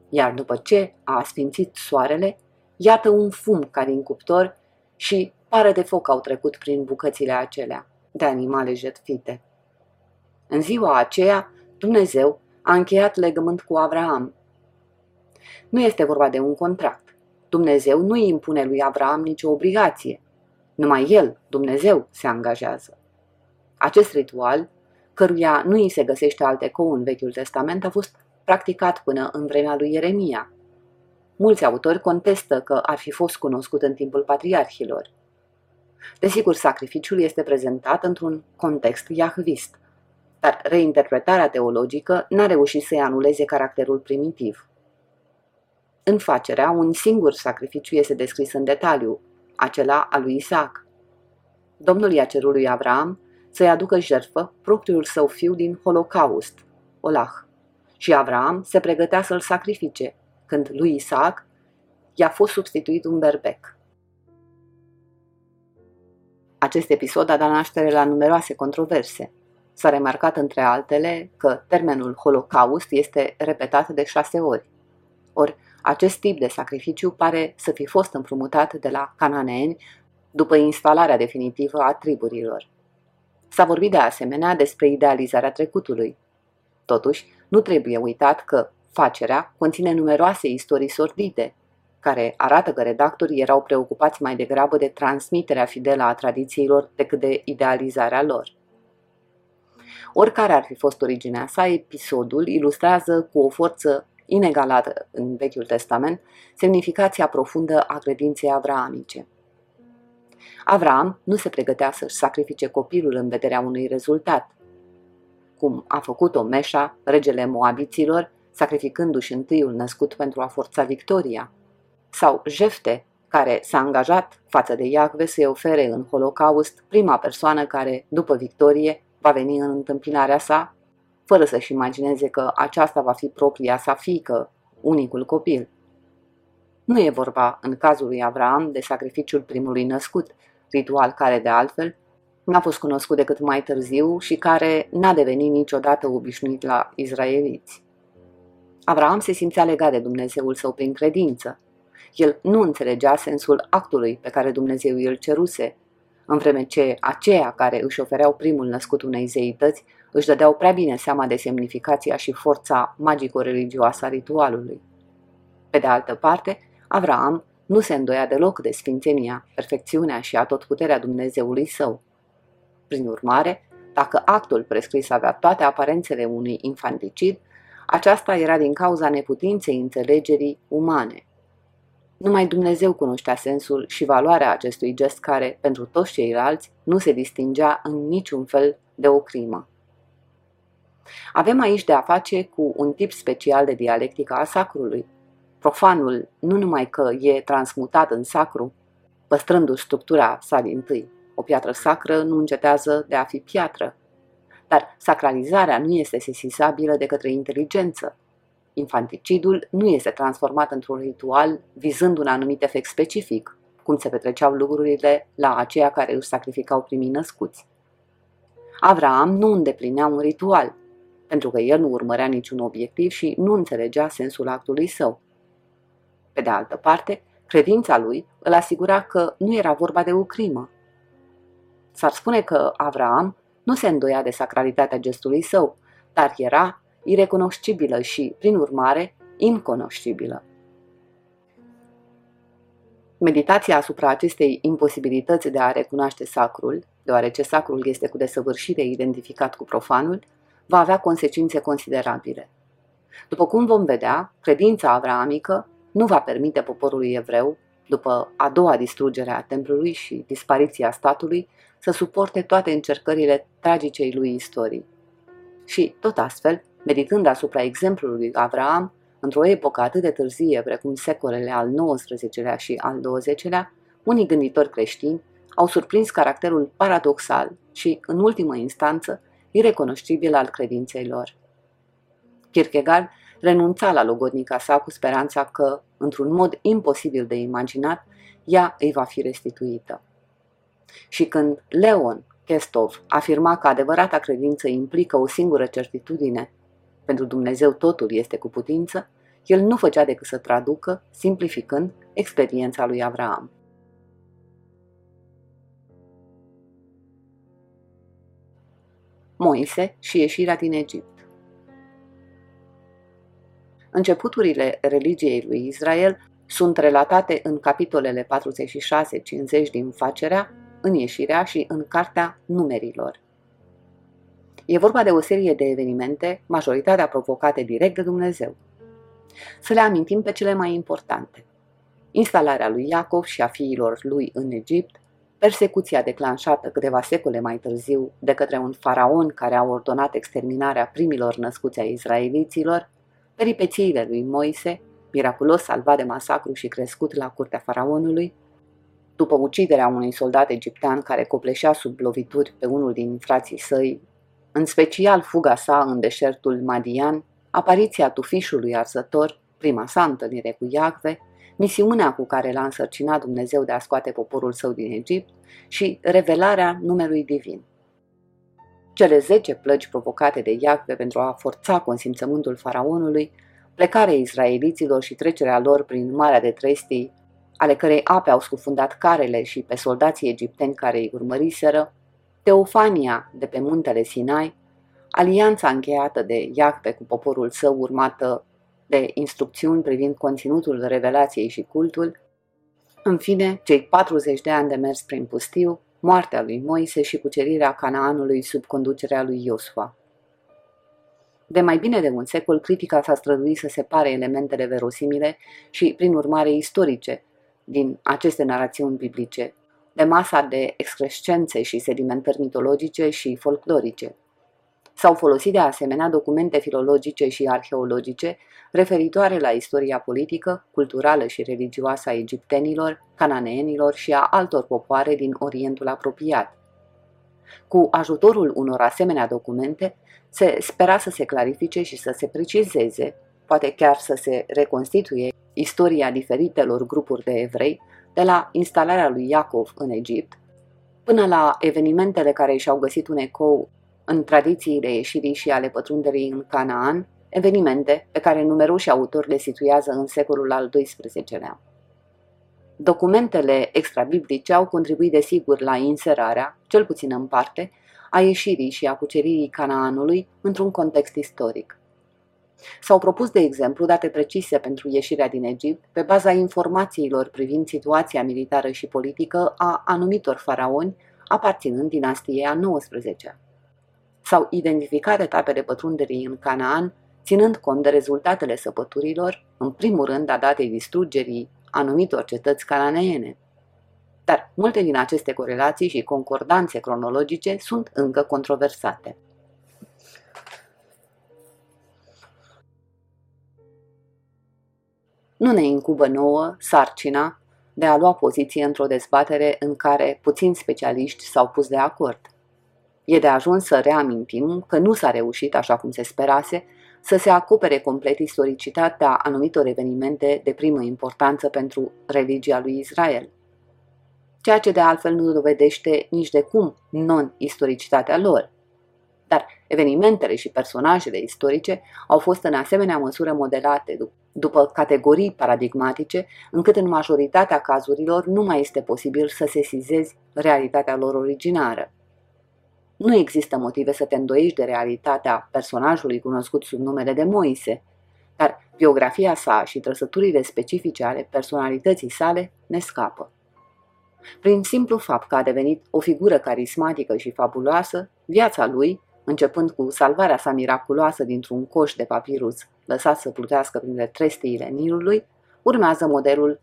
Iar după ce a asfințit soarele, iată un fum ca din cuptor și pare de foc au trecut prin bucățile acelea de animale jetfite. În ziua aceea, Dumnezeu a încheiat legământ cu Abraham. Nu este vorba de un contract. Dumnezeu nu îi impune lui Abraham nicio obligație. Numai el, Dumnezeu, se angajează. Acest ritual căruia nu îi se găsește alt ecou în Vechiul Testament, a fost practicat până în vremea lui Ieremia. Mulți autori contestă că ar fi fost cunoscut în timpul patriarhilor. Desigur, sacrificiul este prezentat într-un context iahvist, dar reinterpretarea teologică n-a reușit să-i anuleze caracterul primitiv. În facerea, un singur sacrificiu este descris în detaliu, acela al lui Isaac. Domnul i-a cerut lui Avram să-i aducă jertfă propriul său fiu din Holocaust, Olah. Și Avram se pregătea să-l sacrifice, când lui Isaac i-a fost substituit un berbec. Acest episod a dat naștere la numeroase controverse. S-a remarcat între altele că termenul Holocaust este repetat de șase ori. Ori acest tip de sacrificiu pare să fi fost împrumutat de la cananeeni după instalarea definitivă a triburilor. S-a vorbit de asemenea despre idealizarea trecutului. Totuși, nu trebuie uitat că facerea conține numeroase istorii sordide, care arată că redactorii erau preocupați mai degrabă de transmiterea fidelă a tradițiilor decât de idealizarea lor. Oricare ar fi fost originea sa, episodul ilustrează cu o forță inegalată în Vechiul Testament semnificația profundă a credinței avraamice. Avram nu se pregătea să-și sacrifice copilul în vederea unui rezultat. cum a făcut-o Meșa, regele Moabiților, sacrificându-și întâiul născut pentru a forța victoria, sau Jefte, care s-a angajat față de Iacve să-i ofere în Holocaust prima persoană care, după victorie, va veni în întâmpinarea sa, fără să-și imagineze că aceasta va fi propria sa fiică, unicul copil. Nu e vorba, în cazul lui Avram, de sacrificiul primului născut, ritual care, de altfel, n-a fost cunoscut decât mai târziu și care n-a devenit niciodată obișnuit la izraeliți. Avram se simțea legat de Dumnezeul său prin credință. El nu înțelegea sensul actului pe care Dumnezeu îl ceruse, în vreme ce aceia care își ofereau primul născut unei zeități își dădeau prea bine seama de semnificația și forța magico-religioasă a ritualului. Pe de altă parte, Avram nu se îndoia deloc de sfințenia, perfecțiunea și atotputerea Dumnezeului său. Prin urmare, dacă actul prescris avea toate aparențele unui infanticid, aceasta era din cauza neputinței înțelegerii umane. Numai Dumnezeu cunoștea sensul și valoarea acestui gest care, pentru toți ceilalți, nu se distingea în niciun fel de o crimă. Avem aici de a face cu un tip special de dialectică a sacrului. Profanul nu numai că e transmutat în sacru, păstrându-și structura sa din tâi. O piatră sacră nu încetează de a fi piatră, dar sacralizarea nu este sesizabilă de către inteligență. Infanticidul nu este transformat într-un ritual vizând un anumit efect specific, cum se petreceau lucrurile la aceia care își sacrificau primii născuți. Avraam nu îndeplinea un ritual, pentru că el nu urmărea niciun obiectiv și nu înțelegea sensul actului său. Pe de altă parte, credința lui îl asigura că nu era vorba de o crimă. S-ar spune că Avraam nu se îndoia de sacralitatea gestului său, dar era irecunoscibilă și, prin urmare, inconoscibilă. Meditația asupra acestei imposibilități de a recunoaște sacrul, deoarece sacrul este cu desăvârșire identificat cu profanul, va avea consecințe considerabile. După cum vom vedea, credința avraamică nu va permite poporului evreu, după a doua distrugere a templului și dispariția statului, să suporte toate încercările tragicei lui istorii. Și, tot astfel, meditând asupra exemplului lui Avraam, într-o epocă atât de târzie precum secolele al XIX-lea și al XX-lea, unii gânditori creștini au surprins caracterul paradoxal și, în ultimă instanță, irecunoscibil al credinței lor. Kierkegaard renunța la logodnica sa cu speranța că, într-un mod imposibil de imaginat, ea îi va fi restituită. Și când Leon Kestov afirma că adevărata credință implică o singură certitudine, pentru Dumnezeu totul este cu putință, el nu făcea decât să traducă, simplificând, experiența lui Avraam. Moise și ieșirea din Egipt Începuturile religiei lui Israel sunt relatate în capitolele 46-50 din Facerea, în ieșirea și în cartea numerilor. E vorba de o serie de evenimente, majoritatea provocate direct de Dumnezeu. Să le amintim pe cele mai importante. Instalarea lui Iacov și a fiilor lui în Egipt, persecuția declanșată câteva secole mai târziu de către un faraon care a ordonat exterminarea primilor născuți ai izraeliților, peripețiile lui Moise, miraculos salvat de masacru și crescut la curtea faraonului, după uciderea unui soldat egiptean care copleșea sub lovituri pe unul din frații săi, în special fuga sa în deșertul Madian, apariția tufișului arzător, prima sa întâlnire cu Iacve, misiunea cu care l-a însărcinat Dumnezeu de a scoate poporul său din Egipt și revelarea numelui divin. Cele zece plăci provocate de Iacve pentru a forța consimțământul faraonului, plecarea izraeliților și trecerea lor prin Marea de Trestii ale cărei ape au scufundat carele și pe soldații egipteni care îi urmăriseră, Teofania de pe muntele Sinai, alianța încheiată de Iahve cu poporul său urmată de instrucțiuni privind conținutul revelației și cultul, în fine, cei 40 de ani de mers prin pustiu, moartea lui Moise și cucerirea Canaanului sub conducerea lui Iosua. De mai bine de un secol, critica s-a străduit să separe elementele verosimile și, prin urmare, istorice din aceste narațiuni biblice, de masa de excrescențe și sedimentări mitologice și folclorice. S-au folosit de asemenea documente filologice și arheologice referitoare la istoria politică, culturală și religioasă a egiptenilor, cananeenilor și a altor popoare din Orientul apropiat. Cu ajutorul unor asemenea documente, se spera să se clarifice și să se precizeze, poate chiar să se reconstituie istoria diferitelor grupuri de evrei, de la instalarea lui Iacov în Egipt, până la evenimentele care și-au găsit un ecou în tradițiile ieșirii și ale pătrunderii în Canaan, evenimente pe care numeroși autori le situează în secolul al XII-lea. Documentele extrabiblice au contribuit desigur la inserarea, cel puțin în parte, a ieșirii și a cuceririi Canaanului într-un context istoric. S-au propus, de exemplu, date precise pentru ieșirea din Egipt pe baza informațiilor privind situația militară și politică a anumitor faraoni aparținând dinastiei a XIX-a. S-au identificat etapele pătrunderii în Canaan, ținând cont de rezultatele săpăturilor, în primul rând a datei distrugerii anumitor cetăți cananeene. Dar multe din aceste corelații și concordanțe cronologice sunt încă controversate. Nu ne incubă nouă sarcina de a lua poziție într-o dezbatere în care puțini specialiști s-au pus de acord. E de ajuns să reamintim că nu s-a reușit, așa cum se sperase, să se acopere complet istoricitatea anumitor evenimente de primă importanță pentru religia lui Israel. Ceea ce de altfel nu dovedește nici de cum non-istoricitatea lor. Dar evenimentele și personajele istorice au fost în asemenea măsură modelate după categorii paradigmatice, încât în majoritatea cazurilor nu mai este posibil să se sizezi realitatea lor originară. Nu există motive să te îndoiești de realitatea personajului cunoscut sub numele de Moise, dar biografia sa și trăsăturile specifice ale personalității sale ne scapă. Prin simplu fapt că a devenit o figură carismatică și fabuloasă, viața lui, începând cu salvarea sa miraculoasă dintr-un coș de papirus lăsat să plutească printre trestiile Nilului, urmează modelul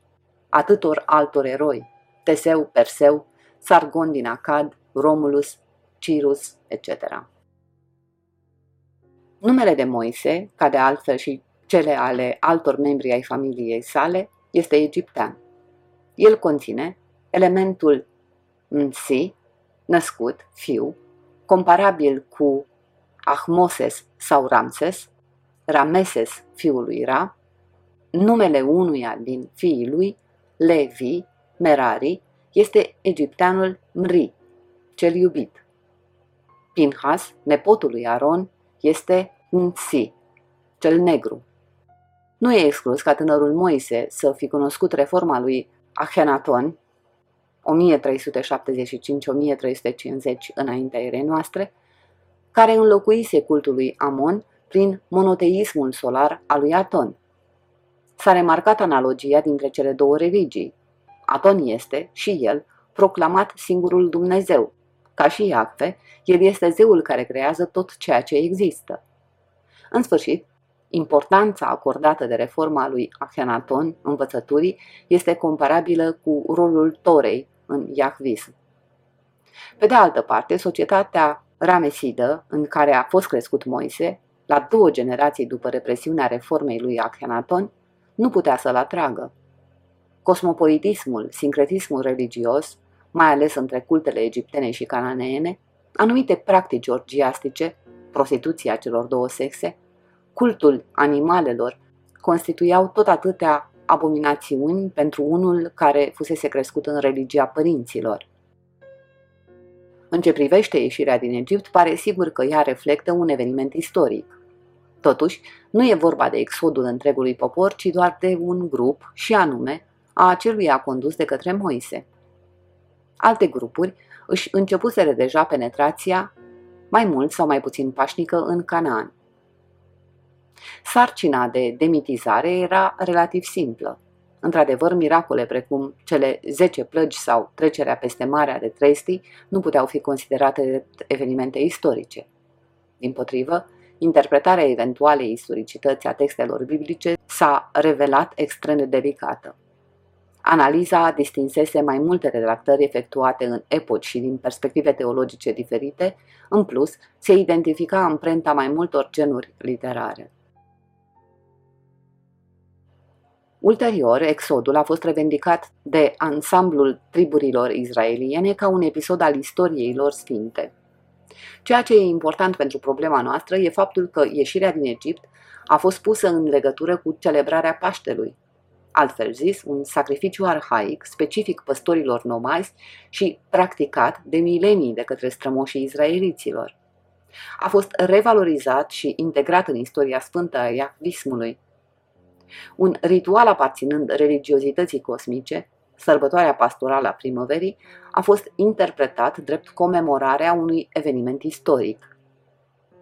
atâtor altor eroi, Teseu, Perseu, Sargon din Acad, Romulus, Cirus, etc. Numele de Moise, ca de altfel și cele ale altor membri ai familiei sale, este egiptean. El conține elementul Nsi, născut, fiu, comparabil cu Ahmoses sau Ramses, Rameses, fiul lui Ra, numele unuia din fiii lui, Levi, Merari, este egipteanul Mri, cel iubit. Pinhas, nepotul lui Aron, este Nsi, cel negru. Nu e exclus ca tânărul Moise să fi cunoscut reforma lui Achenaton, 1375-1350 înaintea erei noastre, care înlocuise cultul lui Amon prin monoteismul solar al lui Aton. S-a remarcat analogia dintre cele două religii. Aton este, și el, proclamat singurul Dumnezeu, ca și Iacve, el este zeul care creează tot ceea ce există. În sfârșit, importanța acordată de reforma lui Akhenaton învățăturii este comparabilă cu rolul Torei în Iahvism. Pe de altă parte, societatea ramesidă în care a fost crescut Moise, la două generații după represiunea reformei lui Akhenaton, nu putea să-l atragă. Cosmopolitismul, sincretismul religios, mai ales între cultele egiptene și cananeene, anumite practici orgiastice, prostituția celor două sexe, cultul animalelor, constituiau tot atâtea abominațiuni pentru unul care fusese crescut în religia părinților. În ce privește ieșirea din Egipt, pare sigur că ea reflectă un eveniment istoric. Totuși, nu e vorba de exodul întregului popor, ci doar de un grup, și anume, a acelui a condus de către Moise. Alte grupuri își începuseră deja penetrația, mai mult sau mai puțin pașnică, în Canaan. Sarcina de demitizare era relativ simplă. Într-adevăr, miracole precum cele 10 plăgi sau trecerea peste Marea de Tresti nu puteau fi considerate evenimente istorice. Din potrivă, interpretarea eventualei istoricități a textelor biblice s-a revelat extrem de delicată. Analiza distinsese mai multe redactări efectuate în epoci și din perspective teologice diferite, în plus, se identifica amprenta mai multor genuri literare. Ulterior, exodul a fost revendicat de ansamblul triburilor izraeliene ca un episod al istoriei lor sfinte. Ceea ce e important pentru problema noastră e faptul că ieșirea din Egipt a fost pusă în legătură cu celebrarea Paștelui, altfel zis, un sacrificiu arhaic specific păstorilor nomazi și practicat de milenii de către strămoșii izraeliților. A fost revalorizat și integrat în istoria sfântă a iahvismului. Un ritual aparținând religiozității cosmice, sărbătoarea pastorală a primăverii, a fost interpretat drept comemorarea unui eveniment istoric.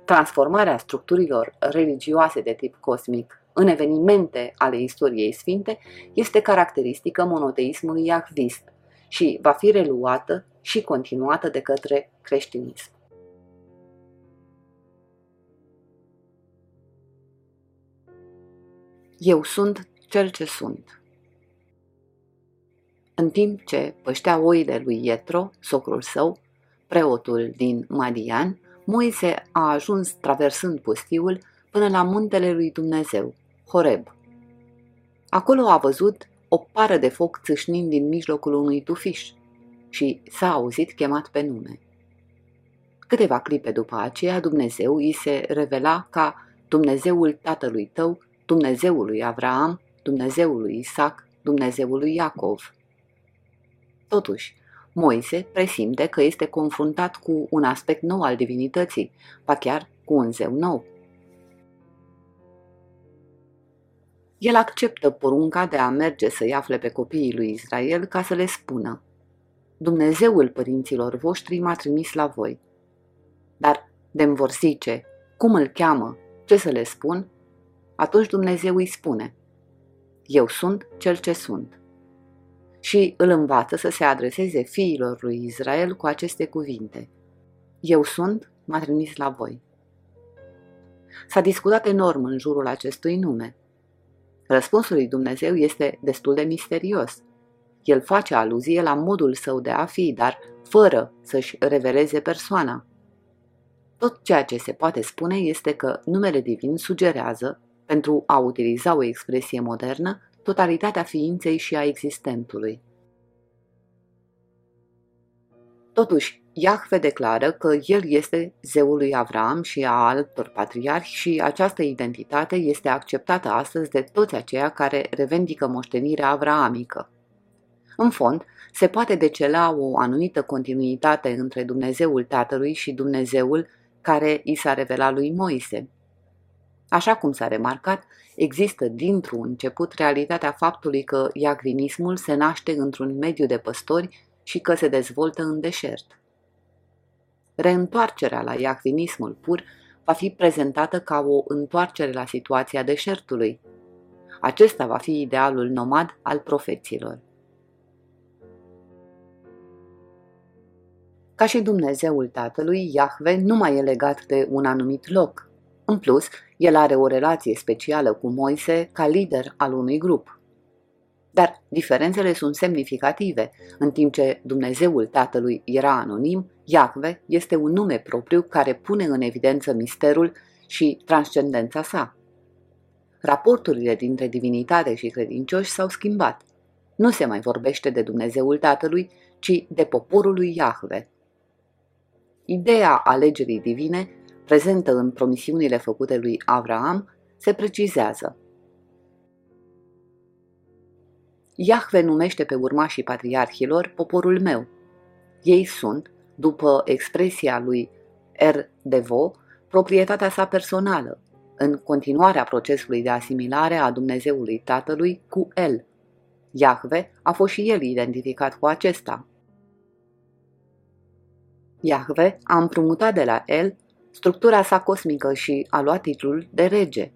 Transformarea structurilor religioase de tip cosmic în evenimente ale istoriei sfinte este caracteristică monoteismului iahvist și va fi reluată și continuată de către creștinism. Eu sunt cel ce sunt. În timp ce păștea oile lui Ietro, socrul său, preotul din Madian, Moise a ajuns traversând pustiul până la muntele lui Dumnezeu, Horeb. Acolo a văzut o pară de foc țâșnind din mijlocul unui tufiș și s-a auzit chemat pe nume. Câteva clipe după aceea, Dumnezeu îi se revela ca Dumnezeul tatălui tău, Dumnezeul lui Avraam, Dumnezeul lui Isaac, Dumnezeul lui Iacov. Totuși, Moise presimte că este confruntat cu un aspect nou al divinității, ba chiar cu un zeu nou. El acceptă porunca de a merge să-i afle pe copiii lui Israel ca să le spună Dumnezeul părinților voștri m-a trimis la voi. Dar de vor zice, cum îl cheamă, ce să le spun? Atunci Dumnezeu îi spune, Eu sunt cel ce sunt. Și îl învață să se adreseze fiilor lui Israel cu aceste cuvinte. Eu sunt, m-a trimis la voi. S-a discutat enorm în jurul acestui nume. Răspunsul lui Dumnezeu este destul de misterios. El face aluzie la modul său de a fi, dar fără să-și reveleze persoana. Tot ceea ce se poate spune este că numele divin sugerează, pentru a utiliza o expresie modernă, totalitatea ființei și a existentului. Totuși, Iahve declară că el este zeul lui Avram și a altor patriarhi și această identitate este acceptată astăzi de toți aceia care revendică moștenirea avraamică. În fond, se poate decela o anumită continuitate între Dumnezeul Tatălui și Dumnezeul care i s-a revelat lui Moise. Așa cum s-a remarcat, există dintr-un început realitatea faptului că iagrinismul se naște într-un mediu de păstori și că se dezvoltă în deșert. Reîntoarcerea la iahvinismul pur va fi prezentată ca o întoarcere la situația deșertului. Acesta va fi idealul nomad al profeților. Ca și Dumnezeul Tatălui, Iahve nu mai e legat de un anumit loc. În plus, el are o relație specială cu Moise ca lider al unui grup. Dar diferențele sunt semnificative. În timp ce Dumnezeul Tatălui era anonim, Iahve este un nume propriu care pune în evidență misterul și transcendența sa. Raporturile dintre divinitate și credincioși s-au schimbat. Nu se mai vorbește de Dumnezeul Tatălui, ci de poporul lui Iahve. Ideea alegerii divine, prezentă în promisiunile făcute lui Abraham, se precizează. Iahve numește pe urmașii patriarhilor poporul meu. Ei sunt, după expresia lui R. Devo, proprietatea sa personală, în continuarea procesului de asimilare a Dumnezeului Tatălui cu El. Iahve a fost și el identificat cu acesta. Iahve a împrumutat de la El structura sa cosmică și a luat titlul de rege.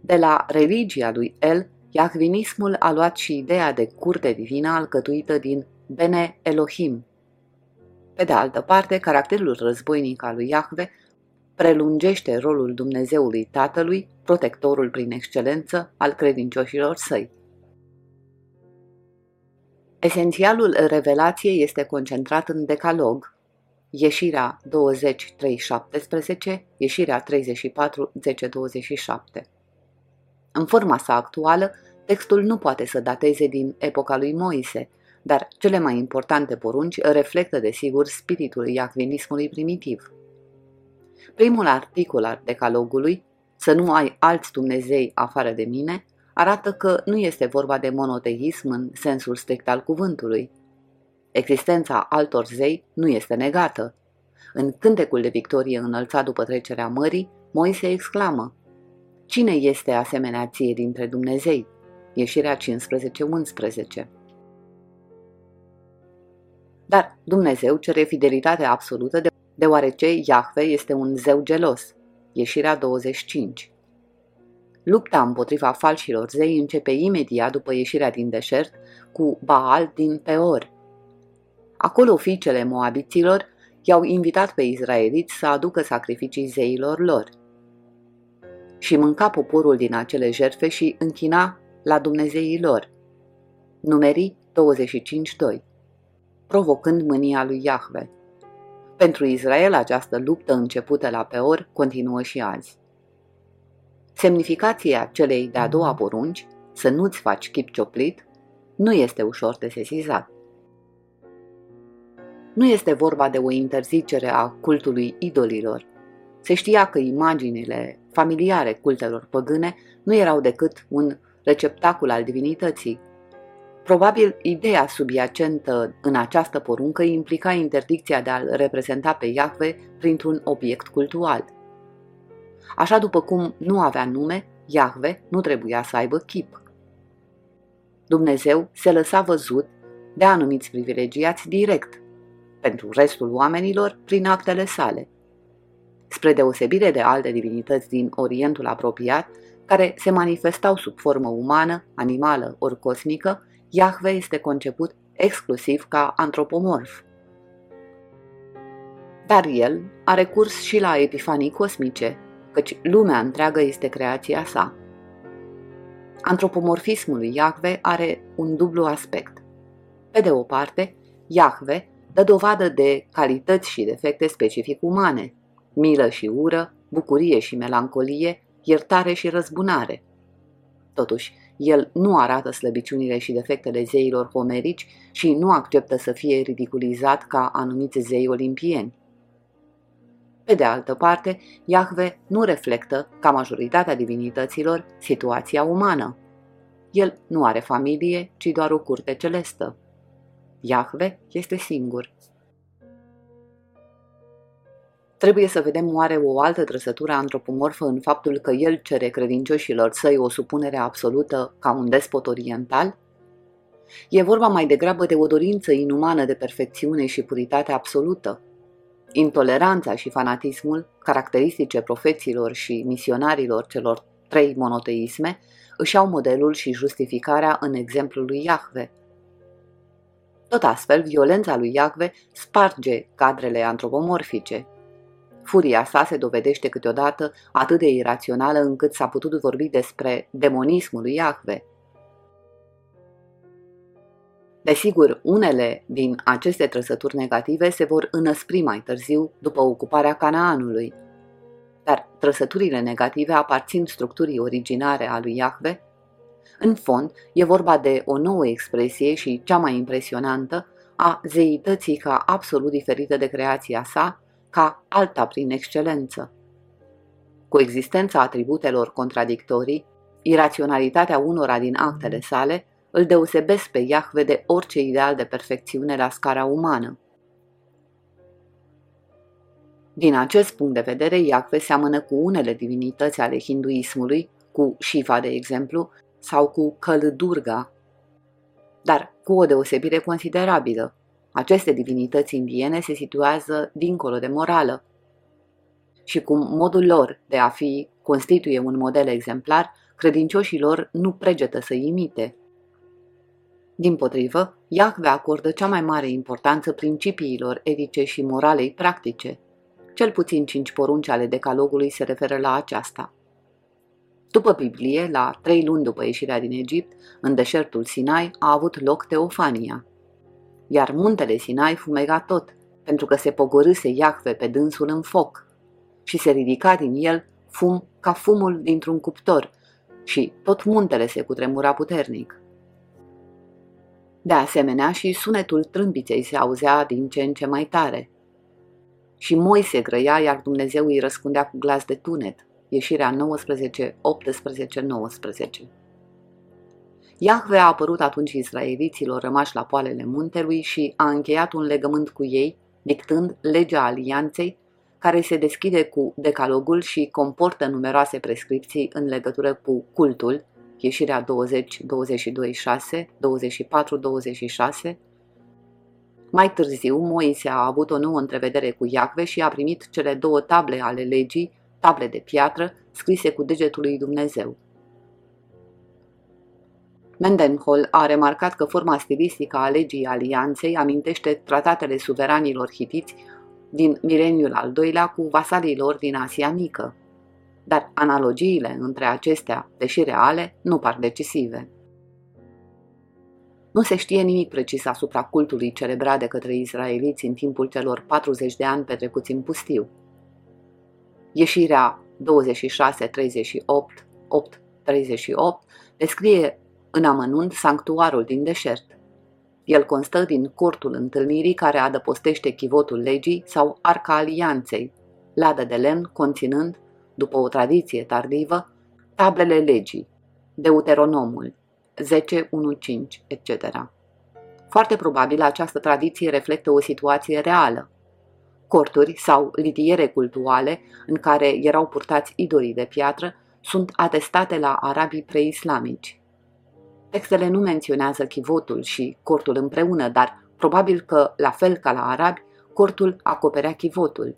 De la religia lui El Iahvinismul a luat și ideea de curte divină alcătuită din Bene Elohim. Pe de altă parte, caracterul războinic al lui Iahve prelungește rolul Dumnezeului Tatălui, protectorul prin excelență al credincioșilor săi. Esențialul revelației este concentrat în decalog, ieșirea 20-3-17, ieșirea 34-10-27. În forma sa actuală, textul nu poate să dateze din epoca lui Moise, dar cele mai importante porunci reflectă desigur spiritul iacvinismului primitiv. Primul articol al decalogului, să nu ai alți Dumnezei afară de mine, arată că nu este vorba de monoteism în sensul strict al cuvântului. Existența altor zei nu este negată. În cântecul de victorie înălțat după trecerea mării, Moise exclamă Cine este asemenea ție dintre Dumnezei? Ieșirea 15-11 Dar Dumnezeu cere fidelitate absolută deoarece Iahve este un zeu gelos. Ieșirea 25 Lupta împotriva falșilor zei începe imediat după ieșirea din deșert cu Baal din Peor. Acolo fiicele moabiților i-au invitat pe izraeliți să aducă sacrificii zeilor lor. Și mânca poporul din acele jertfe și închina la Dumnezeii lor. Numerii 25.2 Provocând mânia lui Iahve. Pentru Israel această luptă începută la Peor continuă și azi. Semnificația celei de-a doua porunci, să nu-ți faci chip cioplit, nu este ușor de sesizat. Nu este vorba de o interzicere a cultului idolilor. Se știa că imaginile familiare cultelor păgâne nu erau decât un receptacul al divinității. Probabil ideea subiacentă în această poruncă implica interdicția de a-l reprezenta pe Iahve printr-un obiect cultual – Așa după cum nu avea nume, Iahve nu trebuia să aibă chip. Dumnezeu se lăsa văzut de anumiți privilegiați direct, pentru restul oamenilor prin actele sale. Spre deosebire de alte divinități din Orientul apropiat, care se manifestau sub formă umană, animală ori cosmică, Iahve este conceput exclusiv ca antropomorf. Dar el a recurs și la epifanii cosmice, căci lumea întreagă este creația sa. Antropomorfismul lui Iahve are un dublu aspect. Pe de o parte, Iahve dă dovadă de calități și defecte specific umane, milă și ură, bucurie și melancolie, iertare și răzbunare. Totuși, el nu arată slăbiciunile și defectele zeilor homerici și nu acceptă să fie ridiculizat ca anumiți zei olimpieni. Pe de altă parte, Iahve nu reflectă, ca majoritatea divinităților, situația umană. El nu are familie, ci doar o curte celestă. Iahve este singur. Trebuie să vedem oare o altă trăsătură antropomorfă în faptul că el cere credincioșilor săi o supunere absolută ca un despot oriental? E vorba mai degrabă de o dorință inumană de perfecțiune și puritate absolută. Intoleranța și fanatismul, caracteristice profeților și misionarilor celor trei monoteisme, își au modelul și justificarea în exemplul lui Iahve. Tot astfel, violența lui Iahve sparge cadrele antropomorfice. Furia sa se dovedește câteodată atât de irațională încât s-a putut vorbi despre demonismul lui Iahve – Desigur, unele din aceste trăsături negative se vor înăspri mai târziu după ocuparea Canaanului. Dar trăsăturile negative aparțin structurii originare a lui Iahve. În fond, e vorba de o nouă expresie și cea mai impresionantă a zeității ca absolut diferită de creația sa, ca alta prin excelență. Cu existența atributelor contradictorii, iraționalitatea unora din actele sale, îl deosebesc pe Iahve de orice ideal de perfecțiune la scara umană. Din acest punct de vedere, Iahve seamănă cu unele divinități ale hinduismului, cu Shiva, de exemplu, sau cu Kaldurga, dar cu o deosebire considerabilă. Aceste divinități indiene se situează dincolo de morală și cum modul lor de a fi constituie un model exemplar, credincioșii lor nu pregetă să imite, din potrivă, Iahve acordă cea mai mare importanță principiilor etice și moralei practice. Cel puțin cinci porunci ale decalogului se referă la aceasta. După Biblie, la trei luni după ieșirea din Egipt, în deșertul Sinai a avut loc teofania – iar muntele Sinai fumega tot, pentru că se pogorâse Iahve pe dânsul în foc și se ridica din el fum ca fumul dintr-un cuptor și tot muntele se cutremura puternic. De asemenea, și sunetul trâmbiței se auzea din ce în ce mai tare. Și Moise grăia, iar Dumnezeu îi răspundea cu glas de tunet. Ieșirea 19, 18, 19. Iahve a apărut atunci israeliților rămași la poalele muntelui și a încheiat un legământ cu ei, dictând legea alianței, care se deschide cu decalogul și comportă numeroase prescripții în legătură cu cultul, ieșirea 20, 22, 6, 24, 26. Mai târziu, Moise a avut o nouă întrevedere cu Iacve și a primit cele două table ale legii, table de piatră, scrise cu degetul lui Dumnezeu. Mendenhall a remarcat că forma stilistică a legii alianței amintește tratatele suveranilor hitiți din mileniul al doilea cu vasalii lor din Asia Mică, dar analogiile între acestea, deși reale, nu par decisive. Nu se știe nimic precis asupra cultului celebrat de către israeliți în timpul celor 40 de ani petrecuți în pustiu. Ieșirea 26-38, 8-38 descrie în amănunt sanctuarul din deșert. El constă din cortul întâlnirii care adăpostește chivotul legii sau arca alianței, ladă de lemn conținând, după o tradiție tardivă, tablele legii, Deuteronomul, 10, 1, 5, etc. Foarte probabil această tradiție reflectă o situație reală. Corturi sau litiere cultuale în care erau purtați idolii de piatră sunt atestate la arabii preislamici. Textele nu menționează chivotul și cortul împreună, dar probabil că, la fel ca la arabi, cortul acoperea chivotul.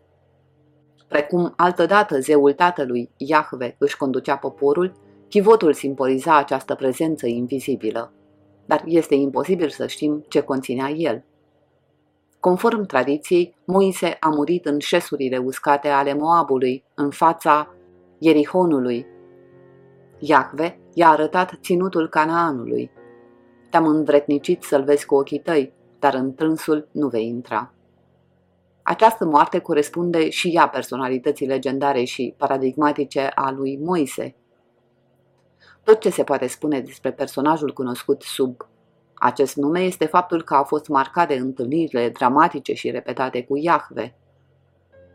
Precum altădată zeul tatălui, Iahve, își conducea poporul, chivotul simboliza această prezență invizibilă. Dar este imposibil să știm ce conținea el. Conform tradiției, Moise a murit în șesurile uscate ale Moabului, în fața Ierihonului. Iahve i-a arătat ținutul Canaanului. Te-am învretnicit să-l vezi cu ochii tăi, dar în trânsul nu vei intra. Această moarte corespunde și ea personalității legendare și paradigmatice a lui Moise. Tot ce se poate spune despre personajul cunoscut sub acest nume este faptul că a fost marcat de întâlnirile dramatice și repetate cu Iahve.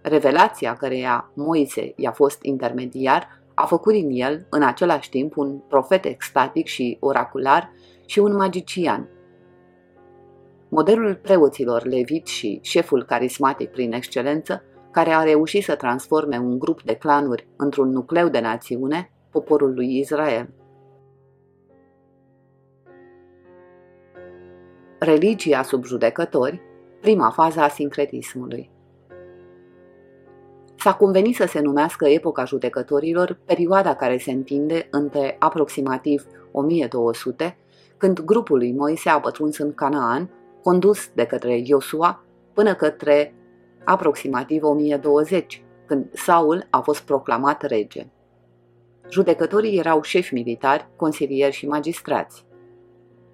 Revelația căreia Moise i-a fost intermediar a făcut din el, în același timp, un profet extatic și oracular și un magician. Modelul preoților levit și șeful carismatic prin excelență, care a reușit să transforme un grup de clanuri într-un nucleu de națiune, poporul lui Israel. Religia sub judecători, prima fază a sincretismului. S-a convenit să se numească epoca judecătorilor perioada care se întinde între aproximativ 1200, când grupul lui Moise a pătruns în Canaan, condus de către Iosua, până către aproximativ 1020, când Saul a fost proclamat rege. Judecătorii erau șefi militari, consilieri și magistrați.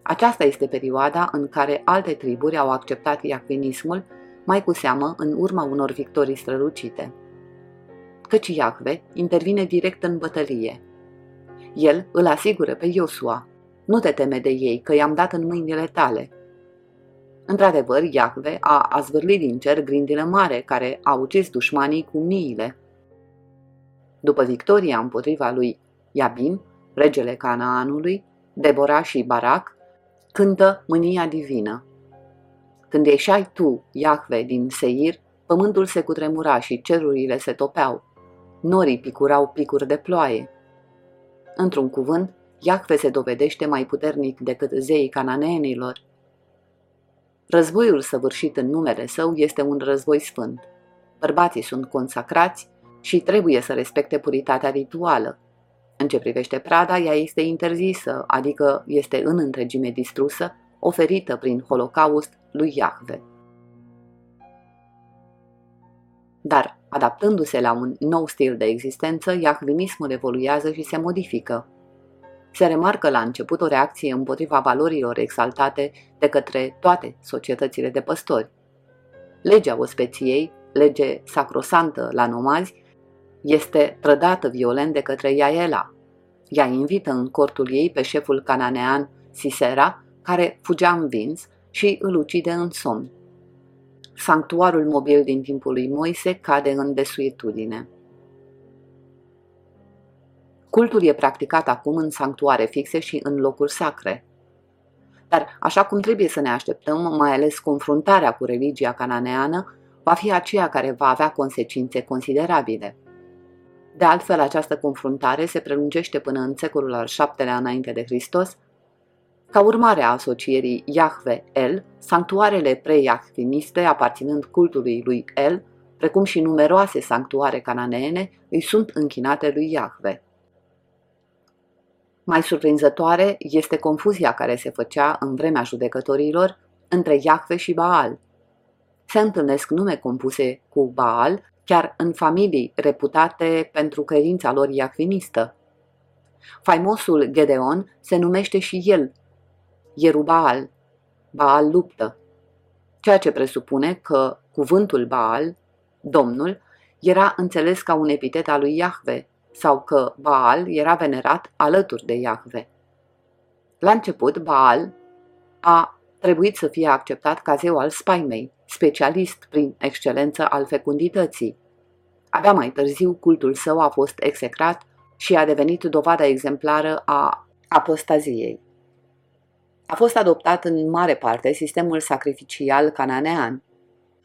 Aceasta este perioada în care alte triburi au acceptat iacvinismul, mai cu seamă în urma unor victorii strălucite căci Iacve intervine direct în bătălie. El îl asigură pe Iosua, nu te teme de ei, că i-am dat în mâinile tale. Într-adevăr, Iacve a azvârlit din cer grindile mare care a ucis dușmanii cu miile. După victoria împotriva lui Iabin, regele Canaanului, Debora și Barac, cântă mânia divină. Când ieșai tu, Iacve, din Seir, pământul se cutremura și cerurile se topeau norii picurau picuri de ploaie. Într-un cuvânt, Iacve se dovedește mai puternic decât zeii cananeenilor. Războiul săvârșit în numele său este un război sfânt. Bărbații sunt consacrați și trebuie să respecte puritatea rituală. În ce privește prada, ea este interzisă, adică este în întregime distrusă, oferită prin holocaust lui Iahve. Dar, adaptându-se la un nou stil de existență, iahvinismul evoluează și se modifică. se remarcă la început o reacție împotriva valorilor exaltate de către toate societățile de păstori. Legea ospeției, lege sacrosantă la nomazi, este trădată violent de către Iaela. Ea invită în cortul ei pe șeful cananean Sisera, care fugea învins și îl ucide în somn. Sanctuarul mobil din timpul lui Moise cade în desuetudine. Cultul e practicat acum în sanctuare fixe și în locuri sacre. Dar, așa cum trebuie să ne așteptăm, mai ales confruntarea cu religia cananeană va fi aceea care va avea consecințe considerabile. De altfel, această confruntare se prelungește până în secolul al VII-lea înainte de Hristos, ca urmare a asocierii Yahve-El, sanctuarele pre-iahviniste aparținând cultului lui El, precum și numeroase sanctuare cananeene, îi sunt închinate lui Yahve. Mai surprinzătoare este confuzia care se făcea în vremea judecătorilor între Iahve și Baal. Se întâlnesc nume compuse cu Baal chiar în familii reputate pentru credința lor iahvinistă. Faimosul Gedeon se numește și el Ierubaal, Baal luptă, ceea ce presupune că cuvântul Baal, Domnul, era înțeles ca un epitet al lui Iahve, sau că Baal era venerat alături de Iahve. La început, Baal a trebuit să fie acceptat ca zeu al spaimei, specialist prin excelență al fecundității. Abia mai târziu, cultul său a fost execrat și a devenit dovada exemplară a apostaziei. A fost adoptat în mare parte sistemul sacrificial cananean.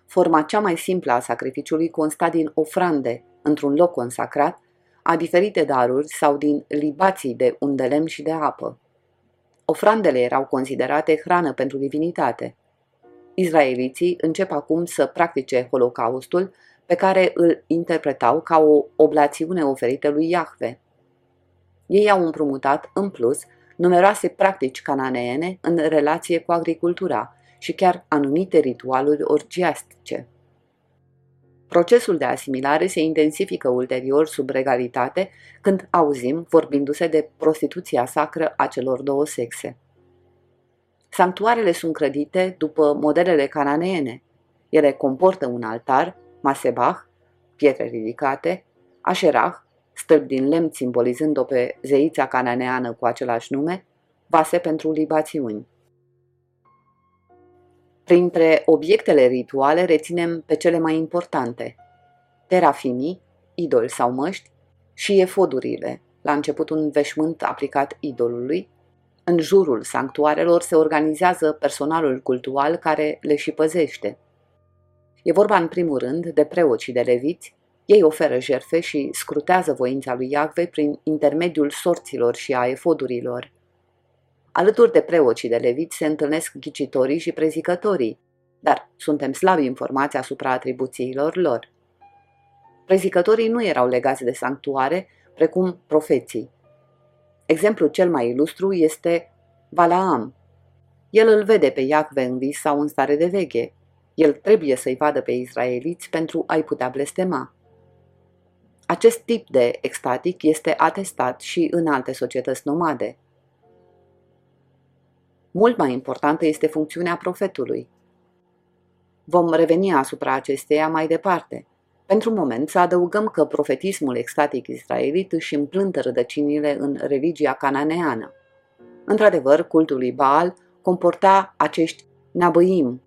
Forma cea mai simplă a sacrificiului consta din ofrande, într-un loc consacrat, a diferite daruri sau din libații de undelem și de apă. Ofrandele erau considerate hrană pentru divinitate. Izraeliții încep acum să practice holocaustul pe care îl interpretau ca o oblațiune oferită lui Iahve. Ei au împrumutat, în plus, numeroase practici cananeene în relație cu agricultura și chiar anumite ritualuri orgiastice. Procesul de asimilare se intensifică ulterior sub regalitate când auzim vorbindu-se de prostituția sacră a celor două sexe. Sanctuarele sunt credite după modelele cananeene. Ele comportă un altar, masebah, pietre ridicate, așerah, stâlpi din lemn simbolizând-o pe zeița cananeană cu același nume, vase pentru libațiuni. Printre obiectele rituale reținem pe cele mai importante, terafimii, idoli sau măști, și efodurile, la început un veșmânt aplicat idolului. În jurul sanctuarelor se organizează personalul cultual care le și păzește. E vorba în primul rând de preoții de leviți, ei oferă jerfe și scrutează voința lui Iacve prin intermediul sorților și a efodurilor. Alături de preoții de leviți se întâlnesc ghicitorii și prezicătorii, dar suntem slabi informați asupra atribuțiilor lor. Prezicătorii nu erau legați de sanctuare, precum profeții. Exemplul cel mai ilustru este Balaam. El îl vede pe Iacve în vis sau în stare de veche. El trebuie să-i vadă pe israeliți pentru a-i putea blestema. Acest tip de extatic este atestat și în alte societăți nomade. Mult mai importantă este funcțiunea profetului. Vom reveni asupra acesteia mai departe. Pentru moment să adăugăm că profetismul extatic israelit își împlântă rădăcinile în religia cananeană. Într-adevăr, cultul lui Baal comporta acești nabăim,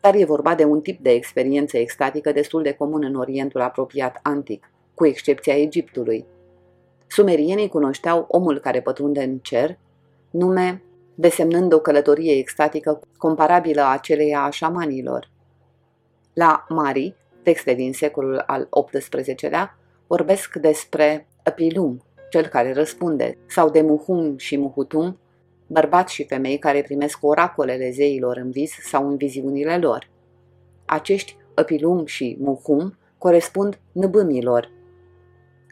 dar e vorba de un tip de experiență extatică destul de comun în Orientul apropiat antic, cu excepția Egiptului. Sumerienii cunoșteau omul care pătrunde în cer, nume desemnând o călătorie extatică comparabilă aceleia a șamanilor. La Mari, texte din secolul al XVIII-lea, vorbesc despre Epilum, cel care răspunde, sau de Muhum și Muhutum, bărbați și femei care primesc oracolele zeilor în vis sau în viziunile lor. Acești Epilum și Muhum corespund năbâmilor.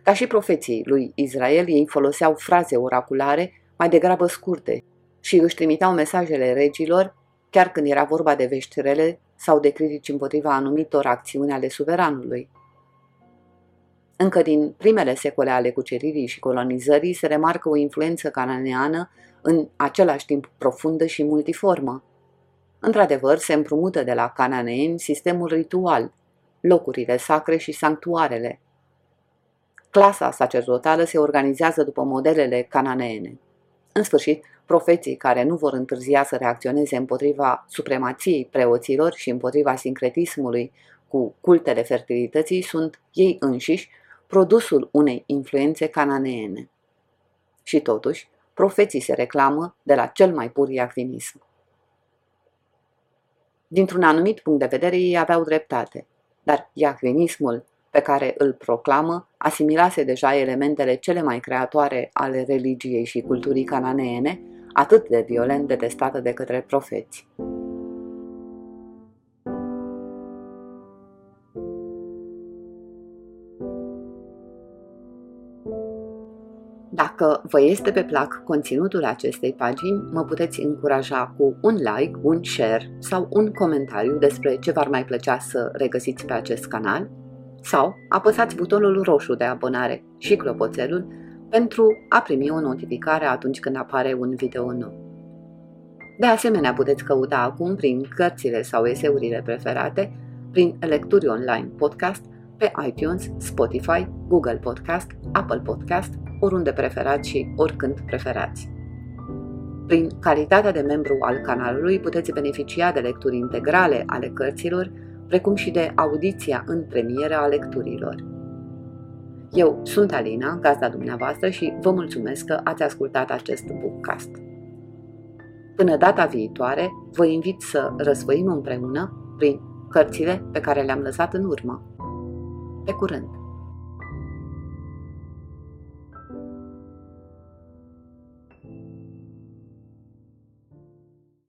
Ca și profeții lui Israel, ei foloseau fraze oraculare mai degrabă scurte și își trimiteau mesajele regilor, chiar când era vorba de vești rele sau de critici împotriva anumitor acțiuni ale suveranului. Încă din primele secole ale cuceririi și colonizării se remarcă o influență cananeană în același timp profundă și multiformă. Într-adevăr, se împrumută de la cananeeni sistemul ritual, locurile sacre și sanctuarele. Clasa sacerdotală se organizează după modelele cananeene. În sfârșit, profeții care nu vor întârzia să reacționeze împotriva supremației preoților și împotriva sincretismului cu cultele fertilității sunt ei înșiși produsul unei influențe cananeene. Și totuși, profeții se reclamă de la cel mai pur iacvinism. Dintr-un anumit punct de vedere, ei aveau dreptate, dar iacvinismul pe care îl proclamă asimilase deja elementele cele mai creatoare ale religiei și culturii cananeene, atât de violent detestată de către profeți. Dacă vă este pe plac conținutul acestei pagini, mă puteți încuraja cu un like, un share sau un comentariu despre ce v-ar mai plăcea să regăsiți pe acest canal sau apăsați butonul roșu de abonare și clopoțelul pentru a primi o notificare atunci când apare un video nou. De asemenea, puteți căuta acum prin cărțile sau eseurile preferate, prin lecturi online podcast, pe iTunes, Spotify, Google Podcast, Apple Podcast, oriunde preferați și oricând preferați. Prin calitatea de membru al canalului puteți beneficia de lecturi integrale ale cărților, precum și de audiția în premieră a lecturilor. Eu sunt Alina, gazda dumneavoastră și vă mulțumesc că ați ascultat acest bookcast. Până data viitoare, vă invit să răsfoim împreună prin cărțile pe care le-am lăsat în urmă. Pe curând!